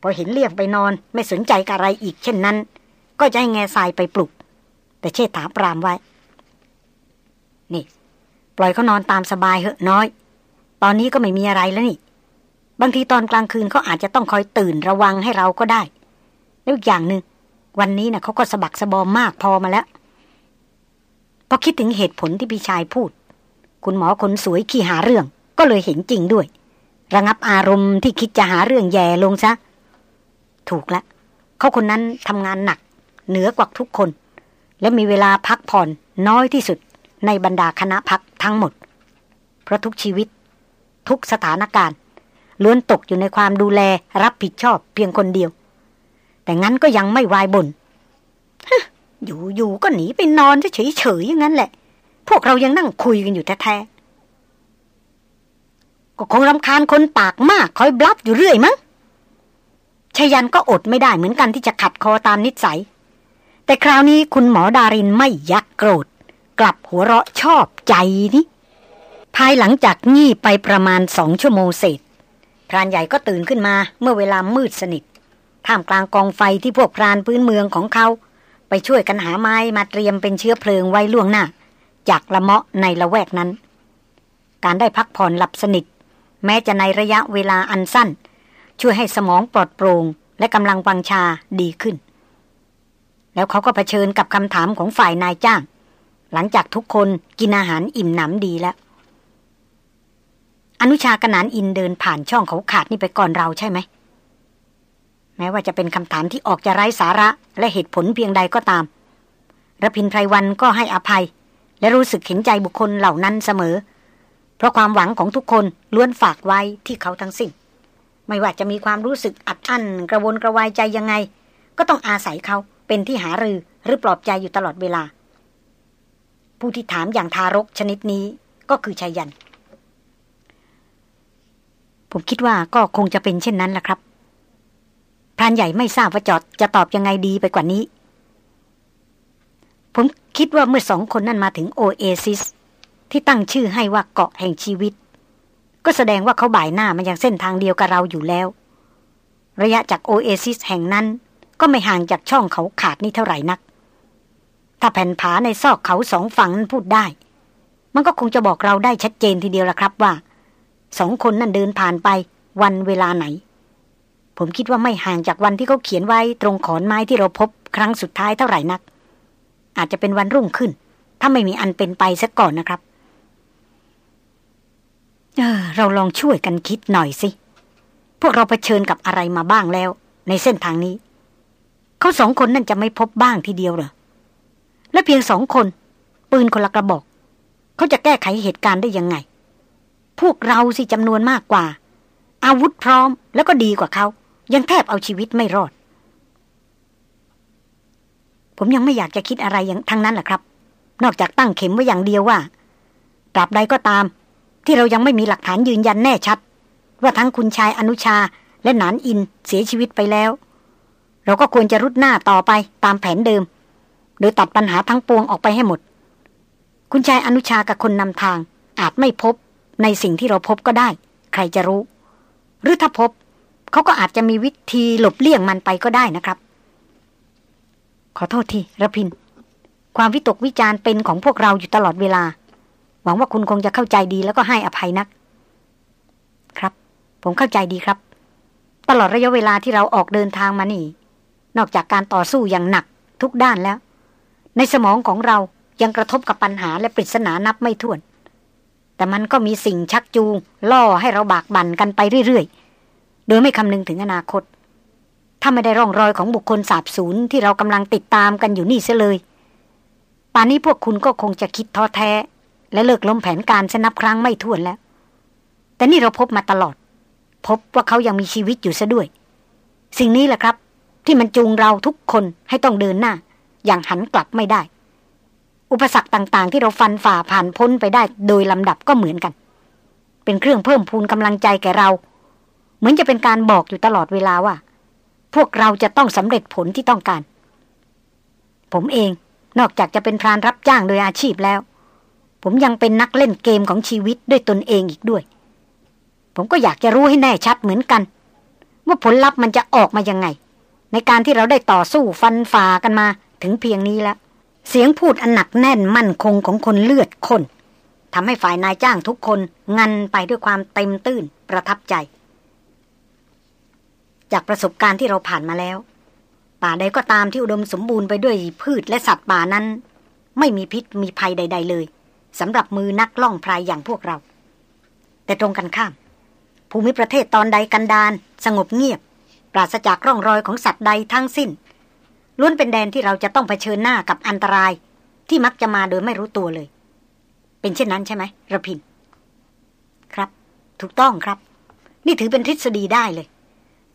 พอเห็นเรียกไปนอนไม่สนใจกับอะไรอีกเช่นนั้น ก็จะให้แง่ทรายไปปลุก แต่เชษฐาปรามไว้ นี่ ปล่อยเขานอนตามสบายเหอะน้อย ตอนนี้ก็ไม่มีอะไรแล้วนี่ บางทีตอนกลางคืนเขาอาจจะต้องคอยตื่นระวังให้เราก็ได้แล้วอีกอย่างหนึง่งวันนี้นะ่ะเขาก็สะบักสะบอมมากพอมาแล้วพอคิดถึงเหตุผลที่พี่ชายพูด คุณหมอคนสวยขี้หาเรื่อง ก็เลยเห็นจริงด้วย ระงับอารมณ์ที่คิดจะหาเรื่องแย่ลงซะ ถูกละ เขาคนนั้นทำงานหนัก เหนือกว่าทุกคน และมีเวลาพักผ่อนน้อยที่สุดในบรรดาคณะพักทั้งหมด เพราะทุกชีวิต ทุกสถานการณ์ล้วนตกอยู่ในความดูแลรับผิดชอบเพียงคนเดียว แต่งั้นก็ยังไม่วายบนอยู่ๆก็หนีไปนอนเฉยๆอย่างนั้นแหละ พวกเรายังนั่งคุยกันอยู่แท้ๆก็คงรำคาญคนปากมาก คอยบลับอยู่เรื่อยมั้งชยันก็อดไม่ได้เหมือนกันที่จะขัดคอตามนิสัย แต่คราวนี้คุณหมอดารินไม่ยักโกรธ กลับหัวเราะชอบใจนี่ภายหลังจากงี่ไปประมาณสองชั่วโมงเศษ พรานใหญ่ก็ตื่นขึ้นมาเมื่อเวลามืดสนิท ท่ามกลางกองไฟที่พวกพรานพื้นเมืองของเขา ไปช่วยกันหาไม้มาเตรียมเป็นเชื้อเพลิงไว้ล่วงหน้า จากละเมาะในละแวกนั้น การได้พักผ่อนหลับสนิท แม้จะในระยะเวลาอันสั้น ช่วยให้สมองปลอดโปร่งและกำลังวังชาดีขึ้น แล้วเขาก็เผชิญกับคำถามของฝ่ายนายจ้าง หลังจากทุกคนกินอาหารอิ่มหนำดีแล้ว อนุชากนานอินเดินผ่านช่องเขาขาดนี่ไปก่อนเราใช่ไหมแม้ว่าจะเป็นคำถามที่ออกจะไร้สาระและเหตุผลเพียงใดก็ตามระพินไพรวันก็ให้อภัย และรู้สึกเห็นใจบุคคลเหล่านั้นเสมอ เพราะความหวังของทุกคนล้วนฝากไว้ที่เขาทั้งสิ้น ไม่ว่าจะมีความรู้สึกอัดอั้นกระวนกระวายใจยังไง ก็ต้องอาศัยเขาเป็นที่หารือหรือปลอบใจอยู่ตลอดเวลา ผู้ที่ถามอย่างทารกชนิดนี้ก็คือชายัน ผมคิดว่าก็คงจะเป็นเช่นนั้นแหละครับพรานใหญ่ไม่ทราบว่าจอดจะตอบยังไงดีไปกว่านี้ ผมคิดว่าเมื่อสองคนนั้นมาถึงโอเอซิส ที่ตั้งชื่อให้ว่าเกาะแห่งชีวิต ก็แสดงว่าเขาบ่ายหน้ามายังเส้นทางเดียวกับเราอยู่แล้ว ระยะจากโอเอซิสแห่งนั้น ก็ไม่ห่างจากช่องเขาขาดนี่เท่าไหร่นัก ถ้าแผ่นผาในซอกเขาสองฝั่งนั้นพูดได้ มันก็คงจะบอกเราได้ชัดเจนทีเดียวละครับว่าสองคนนั้นเดินผ่านไปวันเวลาไหน ผมคิดว่าไม่ห่างจากวันที่เขาเขียนไว้ตรงขอนไม้ที่เราพบครั้งสุดท้ายเท่าไหร่นัก อาจจะเป็นวันรุ่งขึ้น ถ้าไม่มีอันเป็นไปซะก่อนนะครับเออเราลองช่วยกันคิดหน่อยสิ พวกเราเผชิญกับอะไรมาบ้างแล้ว ในเส้นทางนี้ เขาสองคนนั่นจะไม่พบบ้างทีเดียวเหรอ และเพียงสองคน ปืนคนละกระบอก เขาจะแก้ไขเหตุการณ์ได้ยังไง พวกเราสิจำนวนมากกว่า อาวุธพร้อมแล้วก็ดีกว่าเขา ยังแทบเอาชีวิตไม่รอด ผมยังไม่อยากจะคิดอะไรอย่างทั้งนั้นแหละครับ นอกจากตั้งเข็มไว้อย่างเดียวว่าตราบใดก็ตาม ที่เรายังไม่มีหลักฐานยืนยันแน่ชัด ว่าทั้งคุณชายอนุชาและหนานอินเสียชีวิตไปแล้ว เราก็ควรจะรุดหน้าต่อไปตามแผนเดิม โดยตัดปัญหาทั้งปวงออกไปให้หมด คุณชายอนุชากับคนนำทาง อาจไม่พบในสิ่งที่เราพบก็ได้ ใครจะรู้ หรือถ้าพบเขาก็อาจจะมีวิธีหลบเลี่ยงมันไปก็ได้นะครับ ขอโทษทีระพิน ความวิตกวิจารเป็นของพวกเราอยู่ตลอดเวลา หวังว่าคุณคงจะเข้าใจดีแล้วก็ให้อภัยนัก ครับ ผมเข้าใจดีครับ ตลอดระยะเวลาที่เราออกเดินทางมานี่ นอกจากการต่อสู้อย่างหนักทุกด้านแล้ว ในสมองของเรายังกระทบกับปัญหาและปริศนานับไม่ถ้วน แต่มันก็มีสิ่งชักจูงล่อให้เราบากบั่นกันไปเรื่อยๆ โดยไม่คำนึงถึงอนาคต ถ้าไม่ได้ร่องรอยของบุคคลสาบสูญที่เรากำลังติดตามกันอยู่นี่เสียเลย ป่านนี้พวกคุณก็คงจะคิดท้อแท้ และเลิกล้มแผนการสนับครั้งไม่ถ้วนแล้ว แต่นี่เราพบมาตลอด พบว่าเขายังมีชีวิตอยู่ซะด้วย สิ่งนี้แหละครับ ที่มันจูงเราทุกคนให้ต้องเดินหน้า อย่างหันกลับไม่ได้ อุปสรรคต่างๆ ที่เราฟันฝ่าผ่านพ้นไปได้ โดยลำดับก็เหมือนกัน เป็นเครื่องเพิ่มพูนกำลังใจแก่เรา เหมือนจะเป็นการบอกอยู่ตลอดเวลาว่า พวกเราจะต้องสำเร็จผลที่ต้องการ ผมเองนอกจากจะเป็นพรานรับจ้างโดยอาชีพแล้ว ผมยังเป็นนักเล่นเกมของชีวิตด้วยตนเองอีกด้วย ผมก็อยากจะรู้ให้แน่ชัดเหมือนกัน ว่าผลลัพธ์มันจะออกมายังไง ในการที่เราได้ต่อสู้ฟันฝ่ากันมาถึงเพียงนี้แล้ว เสียงพูดอันหนักแน่นมั่นคงของคนเลือดคนทำให้ฝ่ายนายจ้างทุกคนงันไปด้วยความเต็มตื้นประทับใจ จากประสบการณ์ที่เราผ่านมาแล้ว ป่าใดก็ตามที่อุดมสมบูรณ์ไปด้วยพืชและสัตว์ป่านั้น ไม่มีพิษมีภัยใด ๆ เลยสำหรับมือนักล่องพรายอย่างพวกเรา แต่ตรงกันข้าม ภูมิประเทศตอนใดกันดานสงบเงียบ ปราศจากร่องรอยของสัตว์ใดทั้งสิ้นล้วนเป็นแดนที่เราจะต้องเผชิญหน้ากับอันตราย ที่มักจะมาโดยไม่รู้ตัวเลย เป็นเช่นนั้นใช่ไหมระพิน ครับ ถูกต้องครับ นี่ถือเป็นทฤษฎีได้เลย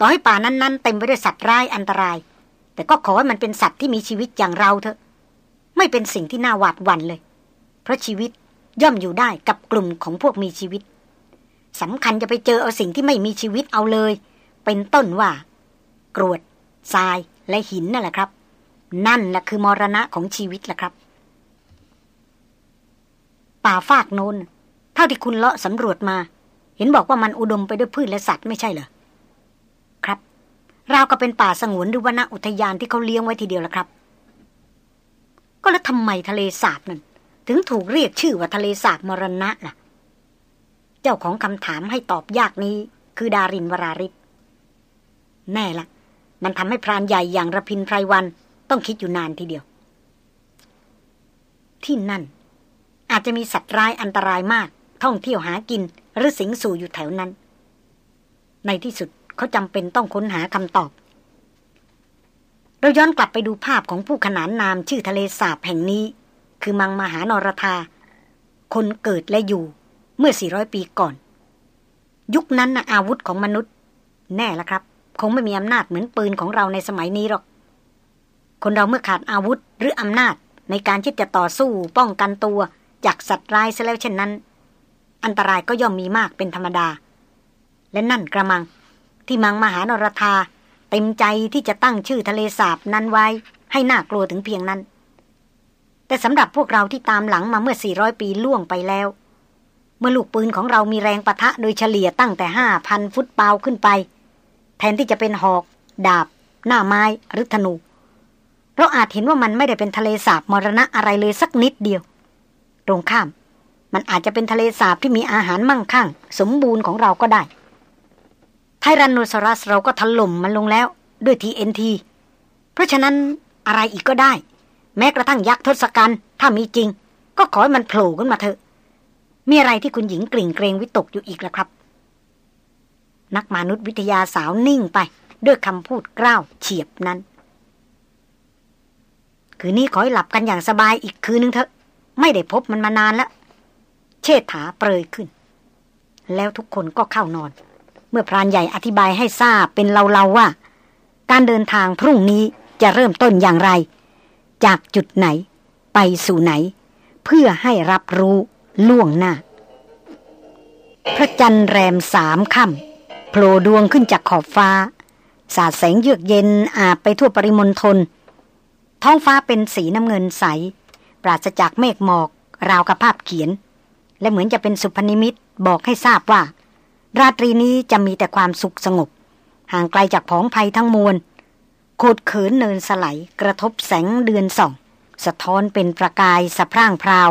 ต่อให้ป่านั้นๆเต็มไปด้วยสัตว์ร้ายอันตราย แต่ก็ขอให้มันเป็นสัตว์ที่มีชีวิตอย่างเราเถอะ ไม่เป็นสิ่งที่น่าหวาดหวั่นเลย เพราะชีวิตย่อมอยู่ได้กับกลุ่มของพวกมีชีวิตสำคัญจะไปเจอเอาสิ่งที่ไม่มีชีวิตเอาเลย เป็นต้นว่า กรวดทรายและหินนั่นแหละครับ นั่นแหละคือมรณะของชีวิตแหละครับ ป่าฟากโนนเท่าที่คุณเลาะสำรวจมา เห็นบอกว่ามันอุดมไปด้วยพืชและสัตว์ไม่ใช่เหรอ ครับ ราวก็เป็นป่าสงวนหรือวนอุทยานที่เขาเลี้ยงไว้ทีเดียวละครับ ก็แล้วทำไมทะเลสาบนั่นถึงถูกเรียกชื่อว่าทะเลสาบมรณะล่ะ เจ้าของคำถามให้ตอบยากนี้ คือดารินวราริศแน่ละมันทำให้พรานใหญ่อย่างระพินไพรวันต้องคิดอยู่นานทีเดียว ที่นั่น อาจจะมีสัตว์ร้ายอันตรายมาก ท่องเที่ยวหากินหรือสิงสู่อยู่แถวนั้น ในที่สุด เขาจำเป็นต้องค้นหาคำตอบ เราย้อนกลับไปดูภาพของผู้ขนานนามชื่อทะเลสาบแห่งนี้ คือมังมหานรธาคนเกิดและอยู่เมื่อ 400 ปีก่อน ยุคนั้นนะอาวุธของมนุษย์ แน่ละครับ คงไม่มีอำนาจเหมือนปืนของเราในสมัยนี้หรอก คนเราเมื่อขาดอาวุธหรืออำนาจในการที่จะต่อสู้ป้องกันตัว จากสัตว์ร้ายซะแล้วเช่นนั้น อันตรายก็ย่อมมีมากเป็นธรรมดา และนั่นกระมัง ที่มังมหานรธาเต็มใจที่จะตั้งชื่อทะเลสาบนั้นไว้ ให้น่ากลัวถึงเพียงนั้น แต่สำหรับพวกเราที่ตามหลังมาเมื่อ 400 ปีล่วงไปแล้ว เมื่อลูกปืนของเรามีแรงปะทะโดยเฉลี่ยตั้งแต่ห้าพันฟุตเปาขึ้นไป แทนที่จะเป็นหอก ดาบ หน้าไม้หรือธนู เราอาจเห็นว่ามันไม่ได้เป็นทะเลสาบมรณะอะไรเลยสักนิดเดียว ตรงข้าม มันอาจจะเป็นทะเลสาบที่มีอาหารมั่งคั่ง สมบูรณ์ของเราก็ได้ ไทรันโนซอรัสเราก็ถล่มมันลงแล้วด้วยทีเอ็นทีเพราะฉะนั้นอะไรอีกก็ได้ แม้กระทั่งยักษ์ทศกัณฐ์ถ้ามีจริง ก็ขอให้มันโผล่ขึ้นมาเถอะ มีอะไรที่คุณหญิงกลิ่งเกรงวิตกอยู่อีกล่ะครับ นักมนุษยวิทยาสาวนิ่งไป ด้วยคำพูดกล้าวเฉียบนั้น คืนนี้ขอให้หลับกันอย่างสบายอีกคืนนึงเถอะ ไม่ได้พบมันมานานแล้ว เชษฐาเปรยขึ้น แล้วทุกคนก็เข้านอน เมื่อพรานใหญ่อธิบายให้ทราบเป็นเล่าๆว่า การเดินทางพรุ่งนี้จะเริ่มต้นอย่างไร จากจุดไหนไปสู่ไหน เพื่อให้รับรู้ล่วงหน้า พระจันทร์แรมสามค่ำโผล่ดวงขึ้นจากขอบฟ้า สาดแสงเยือกเย็นอาบไปทั่วปริมณฑลท้องฟ้าเป็นสีน้ำเงินใส ปราศจากเมฆหมอก ราวกับภาพเขียน และเหมือนจะเป็นสุพนิมิตบอกให้ทราบว่า ราตรีนี้จะมีแต่ความสุขสงบ ห่างไกลจากผองภัยทั้งมวลโคดเขินเนินสไลกระทบแสงเดือนส่อง สะท้อนเป็นประกายสะพร่างพราว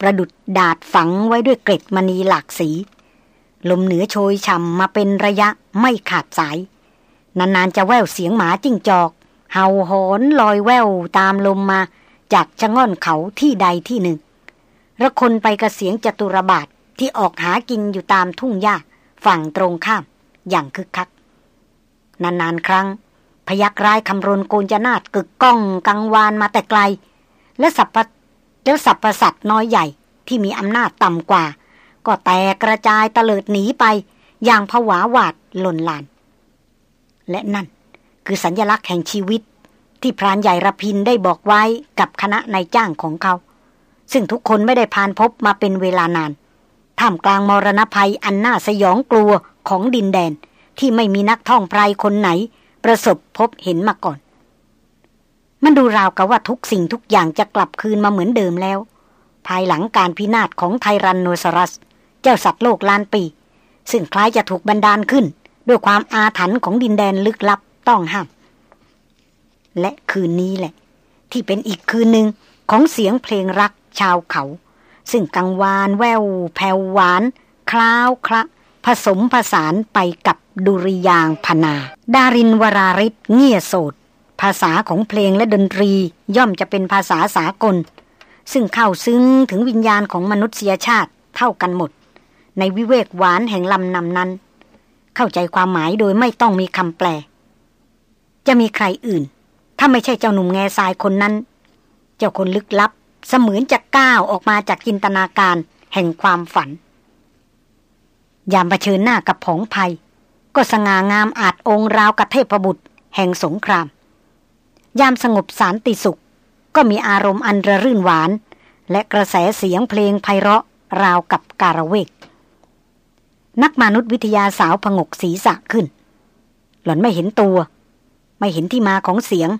ประดุดดาดฝังไว้ด้วยเกร็ดมณีหลากสี ลมเหนือโชยช่ำมาเป็นระยะไม่ขาดสาย นานๆจะแววเสียงหมาจิ้งจอก เห่าหอนลอยแววตามลมมาจากชะง่อนเขาที่ใดที่หนึ่งระคนไปกระเสียงจตุรบาทที่ออกหากินอยู่ตามทุ่งหญ้า ฝั่งตรงข้ามอย่างคึกคัก นานๆครั้ง พยักร้ายคำรนโกนจนาดกึกก้องกังวานมาแต่ไกล และสัพพแล้วสัพพสัตน้อยใหญ่ที่มีอำนาจต่ำกว่า ก็แตกกระจายตะเลิดหนีไป อย่างผวาหวาดหล่นลาน และนั่นคือสัญญลักษณ์แห่งชีวิต ที่พรานใหญ่ระพินได้บอกไว้กับคณะนายจ้างของเขา ซึ่งทุกคนไม่ได้ผ่านพบมาเป็นเวลานาน ท่ามกลางมรณภัยอันน่าสยองกลัวของดินแดน ที่ไม่มีนักท่องไพรคนไหน ประสบพบเห็นมาก่อน มันดูราวกับว่าทุกสิ่งทุกอย่างจะกลับคืนมาเหมือนเดิมแล้ว ภายหลังการพินาศของไทรันโนซอรัส เจ้าสัตว์โลกล้านปี ซึ่งคล้ายจะถูกบันดาลขึ้น ด้วยความอาถรรพ์ของดินแดนลึกลับต้องห้าม และคืนนี้แหละ ที่เป็นอีกคืนหนึ่งของเสียงเพลงรักชาวเขา ซึ่งกังวานแววแผ่วหวาน คล้าวคละ ผสมผสานไปกับดุริยางพนา ดารินวราริศเงียโสดภาษาของเพลงและดนตรีย่อมจะเป็นภาษาสากล ซึ่งเข้าซึ้งถึงวิญญาณของมนุษยชาติเท่ากันหมด ในวิเวกหวานแห่งลำนำนั้น เข้าใจความหมายโดยไม่ต้องมีคำแปล จะมีใครอื่น ถ้าไม่ใช่เจ้าหนุ่มแง่ทรายคนนั้น เจ้าคนลึกลับ เสมือนจะก้าวออกมาจากจินตนาการแห่งความฝัน ยามเผชิญหน้ากับผองภัย ก็สง่างามอาจองราวกับเทพบุตร แห่งสงคราม ยามสงบสารติสุข ก็มีอารมณ์อันระรื่นหวาน และกระแสเสียงเพลงไพเราะราวกับการเวก นักมนุษยวิทยาสาวผงกศีรษะขึ้น หล่อนไม่เห็นตัว ไม่เห็นที่มาของเสียง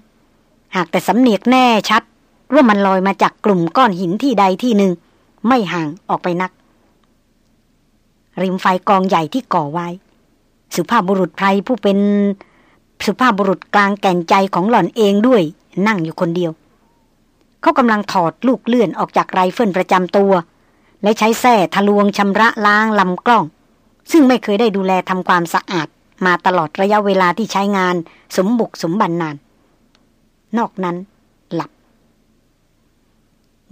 หากแต่สำเนียกแน่ชัด ว่ามันลอยมาจากกลุ่มก้อนหินที่ใดที่หนึ่ง ไม่ห่างออกไปนัก ริมไฟกองใหญ่ที่ก่อไว้ สุภาพบุรุษไพรผู้เป็นสุภาพบุรุษกลางแก่นใจของหล่อนเองด้วย นั่งอยู่คนเดียว เขากำลังถอดลูกเลื่อนออกจากไรเฟิลประจำตัว และใช้แส้ทะลวงชำระล้างลำกล้อง ซึ่งไม่เคยได้ดูแลทำความสะอาดมาตลอดระยะเวลาที่ใช้งานสมบุกสมบันนาน นอกนั้น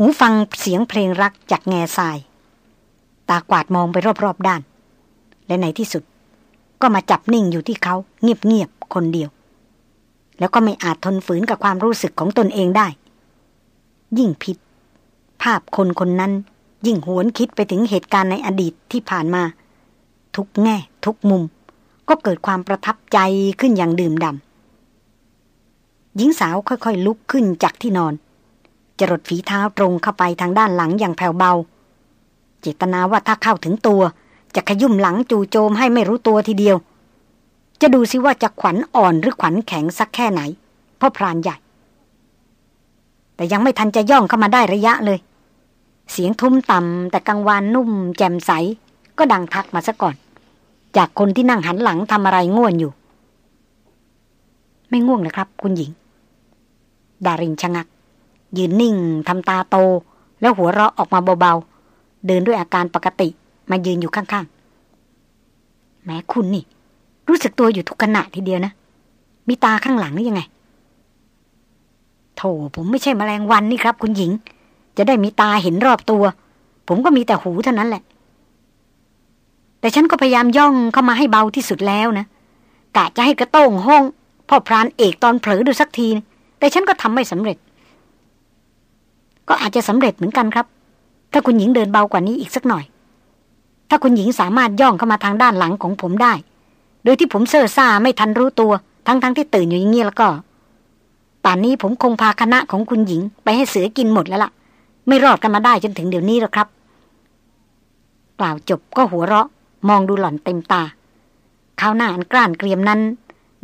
หูฟังเสียงเพลงรักจากแง่ทราย ตากวาดมองไปรอบๆด้าน และในที่สุด ก็มาจับนิ่งอยู่ที่เขาเงียบๆคนเดียว แล้วก็ไม่อาจทนฝืนกับความรู้สึกของตนเองได้ ยิ่งผิดภาพคนคนนั้น ยิ่งหวนคิดไปถึงเหตุการณ์ในอดีตที่ผ่านมา ทุกแง่ ทุกมุม ก็เกิดความประทับใจขึ้นอย่างดื่มดำหญิงสาวค่อยๆลุกขึ้นจากที่นอน จรดฝีเท้าตรงเข้าไปทางด้านหลังอย่างแผ่วเบา เจตนาว่าถ้าเข้าถึงตัว จะขยุ่มหลังจู่โจมให้ไม่รู้ตัวทีเดียว จะดูสิว่าจะขวัญอ่อนหรือขวัญแข็งสักแค่ไหน เพราะพรานใหญ่ แต่ยังไม่ทันจะย่องเข้ามาได้ระยะเลย เสียงทุ้มต่ำแต่กังวานนุ่ม แจ่มใส ก็ดังทักมาซะก่อน จากคนที่นั่งหันหลังทำอะไรง่วนอยู่ ไม่ง่วงนะครับ คุณหญิง ดารินชะงัก ยืนนิ่งทำตาโต แล้วหัวเราะออกมาเบาๆ เดินด้วยอาการปกติ มายืนอยู่ข้างๆ แม้คุณนี่ รู้สึกตัวอยู่ทุกขณะทีเดียวนะ มีตาข้างหลังนี่ยังไง โถผมไม่ใช่แมลงวันนี่ครับ คุณหญิง จะได้มีตาเห็นรอบตัว ผมก็มีแต่หูเท่านั้นแหละ แต่ฉันก็พยายามย่องเข้ามาให้เบาที่สุดแล้วนะกะจะให้กระโต้งห้องพ่อพรานเอกตอนเผลอดูสักที แต่ฉันก็ทำไม่สำเร็จ ก็อาจจะสำเร็จเหมือนกันครับ ถ้าคุณหญิงเดินเบากว่านี้อีกสักหน่อย ถ้าคุณหญิงสามารถย่องเข้ามาทางด้านหลังของผมได้ โดยที่ผมเซ่อซ่าไม่ทันรู้ตัว ทั้งๆทที่ตื่นอยู่อย่างนี้แล้วก็ ป่านนี้ผมคงพาคณะของคุณหญิง ไปให้เสือกินหมดแล้วล่ะ ไม่รอดกันมาได้จนถึงเดี๋ยวนี้แล้วครับ กล่าวจบก็หัวเราะ มองดูหล่อนเต็มตาข้าวหน้าอันกล้านเกรียมนั้น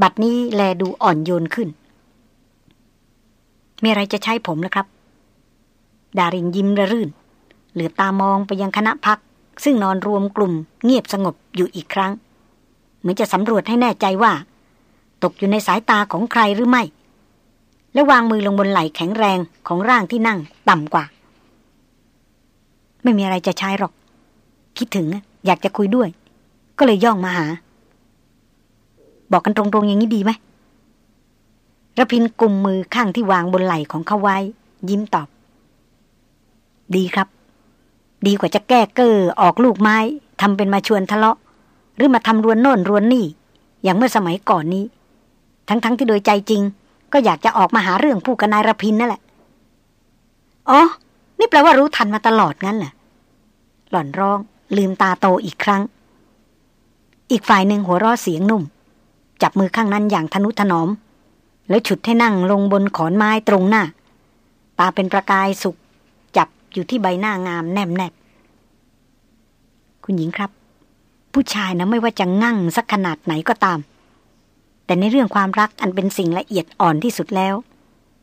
บัดนี้แลดูอ่อนโยนขึ้นมีอะไรจะใช้ผมนะครับ ดารินยิ้มระรื่น เหลือตามองไปยังคณะพัก ซึ่งนอนรวมกลุ่มเงียบสงบอยู่อีกครั้ง เหมือนจะสำรวจให้แน่ใจว่า ตกอยู่ในสายตาของใครหรือไม่ แล้ววางมือลงบนไหล่แข็งแรงของร่างที่นั่งต่ำกว่า ไม่มีอะไรจะใช้หรอก คิดถึงอยากจะคุยด้วย ก็เลยย่องมาหา บอกกันตรงๆอย่างนี้ดีไหมระพินกลุ่มมือข้างที่วางบนไหล่ของเขาไว้ ยิ้มตอบ ดีครับ ดีกว่าจะแก้เก้อออกลูกไม้ทำเป็นมาชวนทะเลาะ หรือมาทำรวนโน่นรวนนี่ อย่างเมื่อสมัยก่อนนี้ ทั้งๆทที่โดยใจจริง ก็อยากจะออกมาหาเรื่องผู้กับนายระพินนั่นแหละ อ๋อ นี่แปลว่ารู้ทันมาตลอดงั้นเหรอหล่อนร้องลืมตาโตอีกครั้ง อีกฝ่ายหนึ่งหัวเราะเสียงนุ่ม จับมือข้างนั้นอย่างทนุถนอม แล้วฉุดให้นั่งลงบนขอนไม้ตรงหน้า ตาเป็นประกายสุก อยู่ที่ใบหน้างามแนบแนบคุณหญิงครับ ผู้ชายนะไม่ว่าจะงั่งสักขนาดไหนก็ตาม แต่ในเรื่องความรักอันเป็นสิ่งละเอียดอ่อนที่สุดแล้ว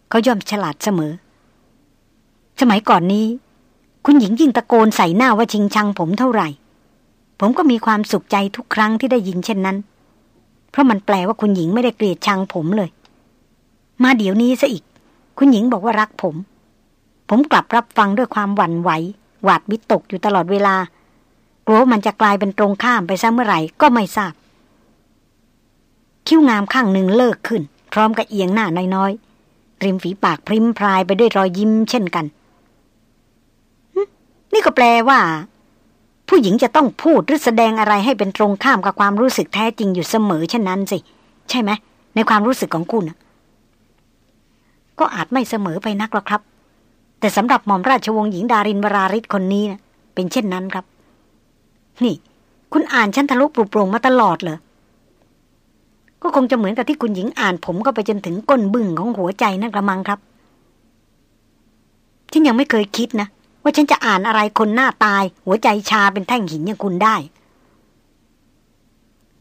เขาย่อมฉลาดเสมอ สมัยก่อนนี้ คุณหญิงยิ่งตะโกนใส่หน้าว่าชิงชังผมเท่าไหร่ ผมก็มีความสุขใจทุกครั้งที่ได้ยินเช่นนั้น เพราะมันแปลว่าคุณหญิงไม่ได้เกลียดชังผมเลย มาเดี๋ยวนี้ซะอีก คุณหญิงบอกว่ารักผม ผมกลับรับฟังด้วยความหวั่นไหว หวาดวิตกอยู่ตลอดเวลากลัวมันจะกลายเป็นตรงข้ามไปซะเมื่อไหร่ก็ไม่ทราบ คิ้วงามข้างหนึ่งเลิกขึ้น พร้อมกับเอียงหน้าน้อยๆ ริมฝีปากพริมพรายไปด้วยรอยยิ้มเช่นกัน นี่ก็แปลว่า ผู้หญิงจะต้องพูดหรือแสดงอะไรให้เป็นตรงข้ามกับความรู้สึกแท้จริงอยู่เสมอเช่นนั้นสิ ใช่ไหมในความรู้สึกของคุณก็อาจไม่เสมอไปนักหรอกครับ แต่สำหรับหม่อมราชวงศ์หญิงดารินวราริศคนนี้นะเป็นเช่นนั้นครับ นี่ คุณอ่านชั้นทะลุปลุกโปร่งมาตลอดเหรอก็คงจะเหมือนกับที่คุณหญิงอ่านผมก็ไปจนถึงก้นบึ้งของหัวใจนั่นกระมังครับฉันยังไม่เคยคิดนะ ว่าฉันจะอ่านอะไรคนหน้าตาย หัวใจชาเป็นแท่งหินอย่างคุณได้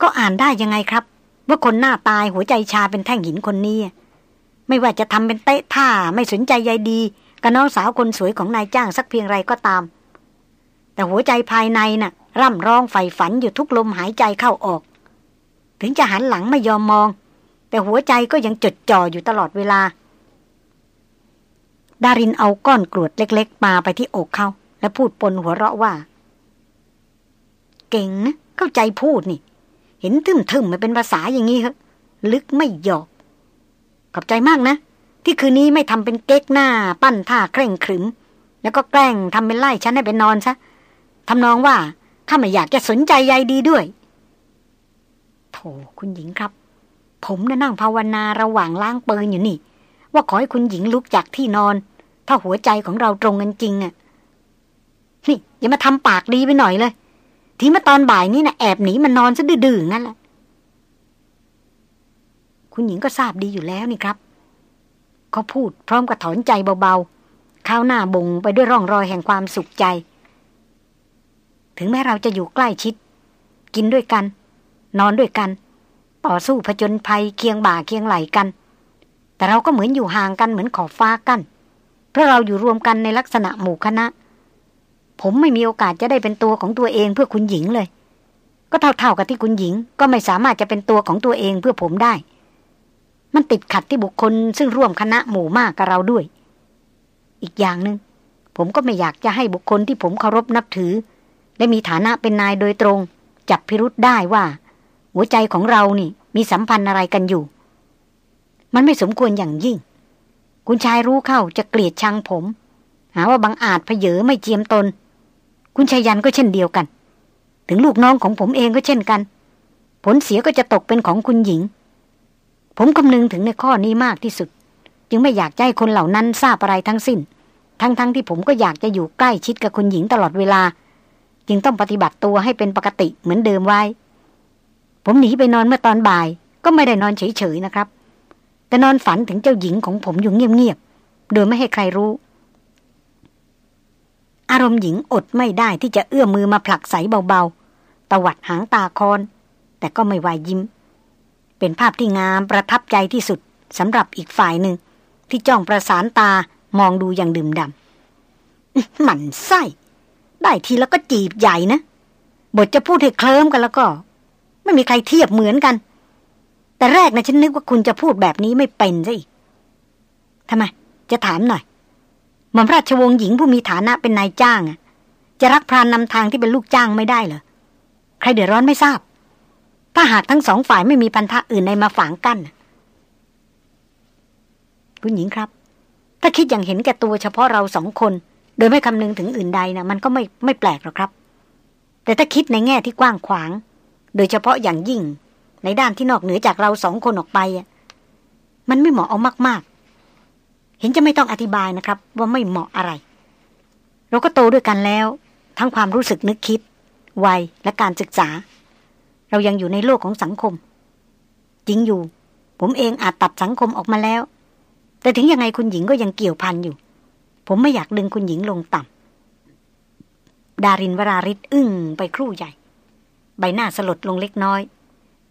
ก็อ่านได้ยังไงครับ ว่าคนหน้าตายหัวใจชาเป็นแท่งหินคนนี้ ไม่ว่าจะทำเป็นเตะท่าไม่สนใจใยดี กับน้องสาวคนสวยของนายจ้างสักเพียงไรก็ตาม แต่หัวใจภายในน่ะ ร่ำร้องใฝ่ฝันอยู่ทุกลมหายใจเข้าออก ถึงจะหันหลังไม่ยอมมอง แต่หัวใจก็ยังจดจ่ออยู่ตลอดเวลา ดารินเอาก้อนกรวดเล็ก ๆ มาไปที่อกเขาและพูดปนหัวเราะว่า เก่งนะเข้าใจพูดนี่ เห็นทึมๆมันเป็นภาษาอย่างนี้เหรอลึกไม่หยอก ขอบใจมากนะ ที่คืนนี้ไม่ทำเป็นเก๊กหน้า ปั้นท่าเคร่งขรึม แล้วก็แกล้งทำเป็นไล่ฉันให้เป็นอนซะทำนองว่าข้าไม่อยากจะสนใจใยดีด้วยโถคุณหญิงครับ ผมน่ะนั่งภาวนาระหว่างล้างปืนอยู่นี่ ว่าขอให้คุณหญิงลุกจากที่นอน ถ้าหัวใจของเราตรงกันจริงอะ่ะนี่อย่ามาทำปากดีไปหน่อยเลย ที่มาตอนบ่ายนี้นะแอบหนีมันนอนซะดื้อๆงั้นแหละคุณหญิงก็ทราบดีอยู่แล้วนี่ครับ เขาพูดพร้อมกับถอนใจเบาๆข้าวหน้าบ่งไปด้วยร่องรอยแห่งความสุขใจ ถึงแม้เราจะอยู่ใกล้ชิด กินด้วยกัน นอนด้วยกัน ต่อสู้ผจญภัยเคียงบ่าเคียงไหลกัน แต่เราก็เหมือนอยู่ห่างกันเหมือนขอบฟ้ากัน เพราะเราอยู่รวมกันในลักษณะหมู่คณะ ผมไม่มีโอกาสจะได้เป็นตัวของตัวเองเพื่อคุณหญิงเลย ก็เท่าๆกับที่คุณหญิง ก็ไม่สามารถจะเป็นตัวของตัวเองเพื่อผมได้ มันติดขัดที่บุคคลซึ่งร่วมคณะหมู่มากกับเราด้วย อีกอย่างหนึง่งผมก็ไม่อยากจะให้บุคคลที่ผมเคารพนับถือ และมีฐานะเป็นนายโดยตรง จับพิรุษได้ว่า หัวใจของเรานี่ มีสัมพันธ์อะไรกันอยู่ มันไม่สมควรอย่างยิ่ง คุณชายรู้เข้าจะเกลียดชังผม หาว่าบังอาจเพเยอไม่เจียมตน คุณชายันก็เช่นเดียวกัน ถึงลูกน้องของผมเองก็เช่นกัน ผลเสียก็จะตกเป็นของคุณหญิง ผมคำนึงถึงในข้อนี้มากที่สุด จึงไม่อยากให้คนเหล่านั้นทราบอะไรทั้งสิ้น ทั้งๆทที่ผมก็อยากจะอยู่ใกล้ชิดกับคุณหญิงตลอดเวลา จึงต้องปฏิบัติตัวให้เป็นปกติเหมือนเดิมไว้ ผมหนีไปนอนเมื่อตอนบ่าย ก็ไม่ได้นอนเฉยๆนะครับ แต่นอนฝันถึงเจ้าหญิงของผมอยู่เงียบๆโดยไม่ให้ใครรู้ อารมณ์หญิงอดไม่ได้ที่จะเอื้อมมือมาผลักใสเบาๆตวัดหางตาคอน แต่ก็ไม่วายยิ้ม เป็นภาพที่งามประทับใจที่สุดสำหรับอีกฝ่ายหนึ่ง ที่จ้องประสานตามองดูอย่างดื่มดำหมันไส้ ได้ทีแล้วก็จีบใหญ่นะ บทจะพูดให้เคลิ้มกันแล้วก็ ไม่มีใครเทียบเหมือนกัน แต่แรกนะฉันนึกว่าคุณจะพูดแบบนี้ไม่เป็นซะอีกทำไม จะถามหน่อยหม่อมราชวงศ์หญิงผู้มีฐานะเป็นนายจ้างอะจะรักพรานนำทางที่เป็นลูกจ้างไม่ได้เหรอใครเดือดร้อนไม่ทราบ ถ้าหากทั้งสองฝ่ายไม่มีพันธะอื่นในมาฝังกัน้นคุณหญิงครับ ถ้าคิดอย่างเห็นแก่ตัวเฉพาะเราสองคน โดยไม่คำนึงถึงอื่นใดนะมันก็ไม่ไม่แปลกหรอกครับ แต่ถ้าคิดในแง่ที่กว้างขวาง โดยเฉพาะอย่างยิ่ง ในด้านที่นอกเหนือจากเราสองคนออกไปอะมันไม่เหมาะเอามาก ๆ เห็นจะไม่ต้องอธิบายนะครับ ว่าไม่เหมาะอะไร เราก็โตด้วยกันแล้ว ทั้งความรู้สึกนึกคิด วัยและการศึกษา เรายังอยู่ในโลกของสังคม จริงอยู่ ผมเองอาจตัดสังคมออกมาแล้ว แต่ถึงยังไงคุณหญิงก็ยังเกี่ยวพันอยู่ ผมไม่อยากดึงคุณหญิงลงต่ำดารินวราริศอึ้งไปครู่ใหญ่ ใบหน้าสลดลงเล็กน้อย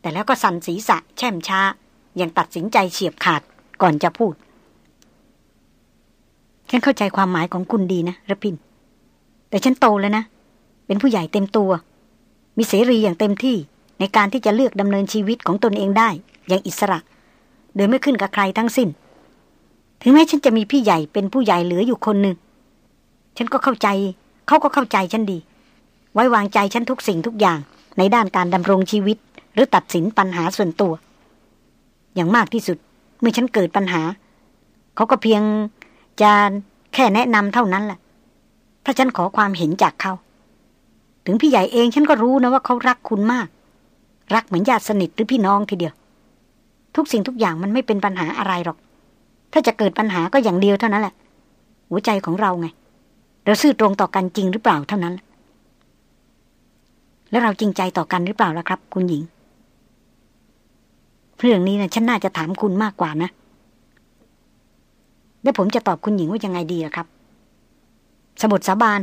แต่แล้วก็สั่นศีรษะแช่มช้า ยังตัดสินใจเฉียบขาดก่อนจะพูดฉันเข้าใจความหมายของคุณดีนะระพิน แต่ฉันโตแล้วนะ เป็นผู้ใหญ่เต็มตัว มีเสรีอย่างเต็มที่ ในการที่จะเลือกดำเนินชีวิตของตนเองได้ อย่างอิสระ โดยไม่ขึ้นกับใครทั้งสิ้น ถึงแม้ฉันจะมีพี่ใหญ่เป็นผู้ใหญ่เหลืออยู่คนหนึ่ง ฉันก็เข้าใจ เขาก็เข้าใจฉันดี ไว้วางใจฉันทุกสิ่งทุกอย่างในด้านการดำรงชีวิต หรือตัดสินปัญหาส่วนตัว อย่างมากที่สุด เมื่อฉันเกิดปัญหา เขาก็เพียงจะแค่แนะนำเท่านั้นแหละ ถ้าฉันขอความเห็นจากเขา ถึงพี่ใหญ่เองฉันก็รู้นะว่าเขารักคุณมาก รักเหมือนญาติสนิทหรือพี่น้องทีเดียว ทุกสิ่งทุกอย่างมันไม่เป็นปัญหาอะไรหรอก ถ้าจะเกิดปัญหาก็อย่างเดียวเท่านั้นแหละ หัวใจของเราไง เราซื่อตรงต่อกันจริงหรือเปล่าเท่านั้น แล้วเราจริงใจต่อกันหรือเปล่าล่ะครับ คุณหญิง เรื่องนี้นะฉันน่าจะถามคุณมากกว่านะ แล้วผมจะตอบคุณหญิงว่ายังไงดีล่ะครับ สมุดสาบาน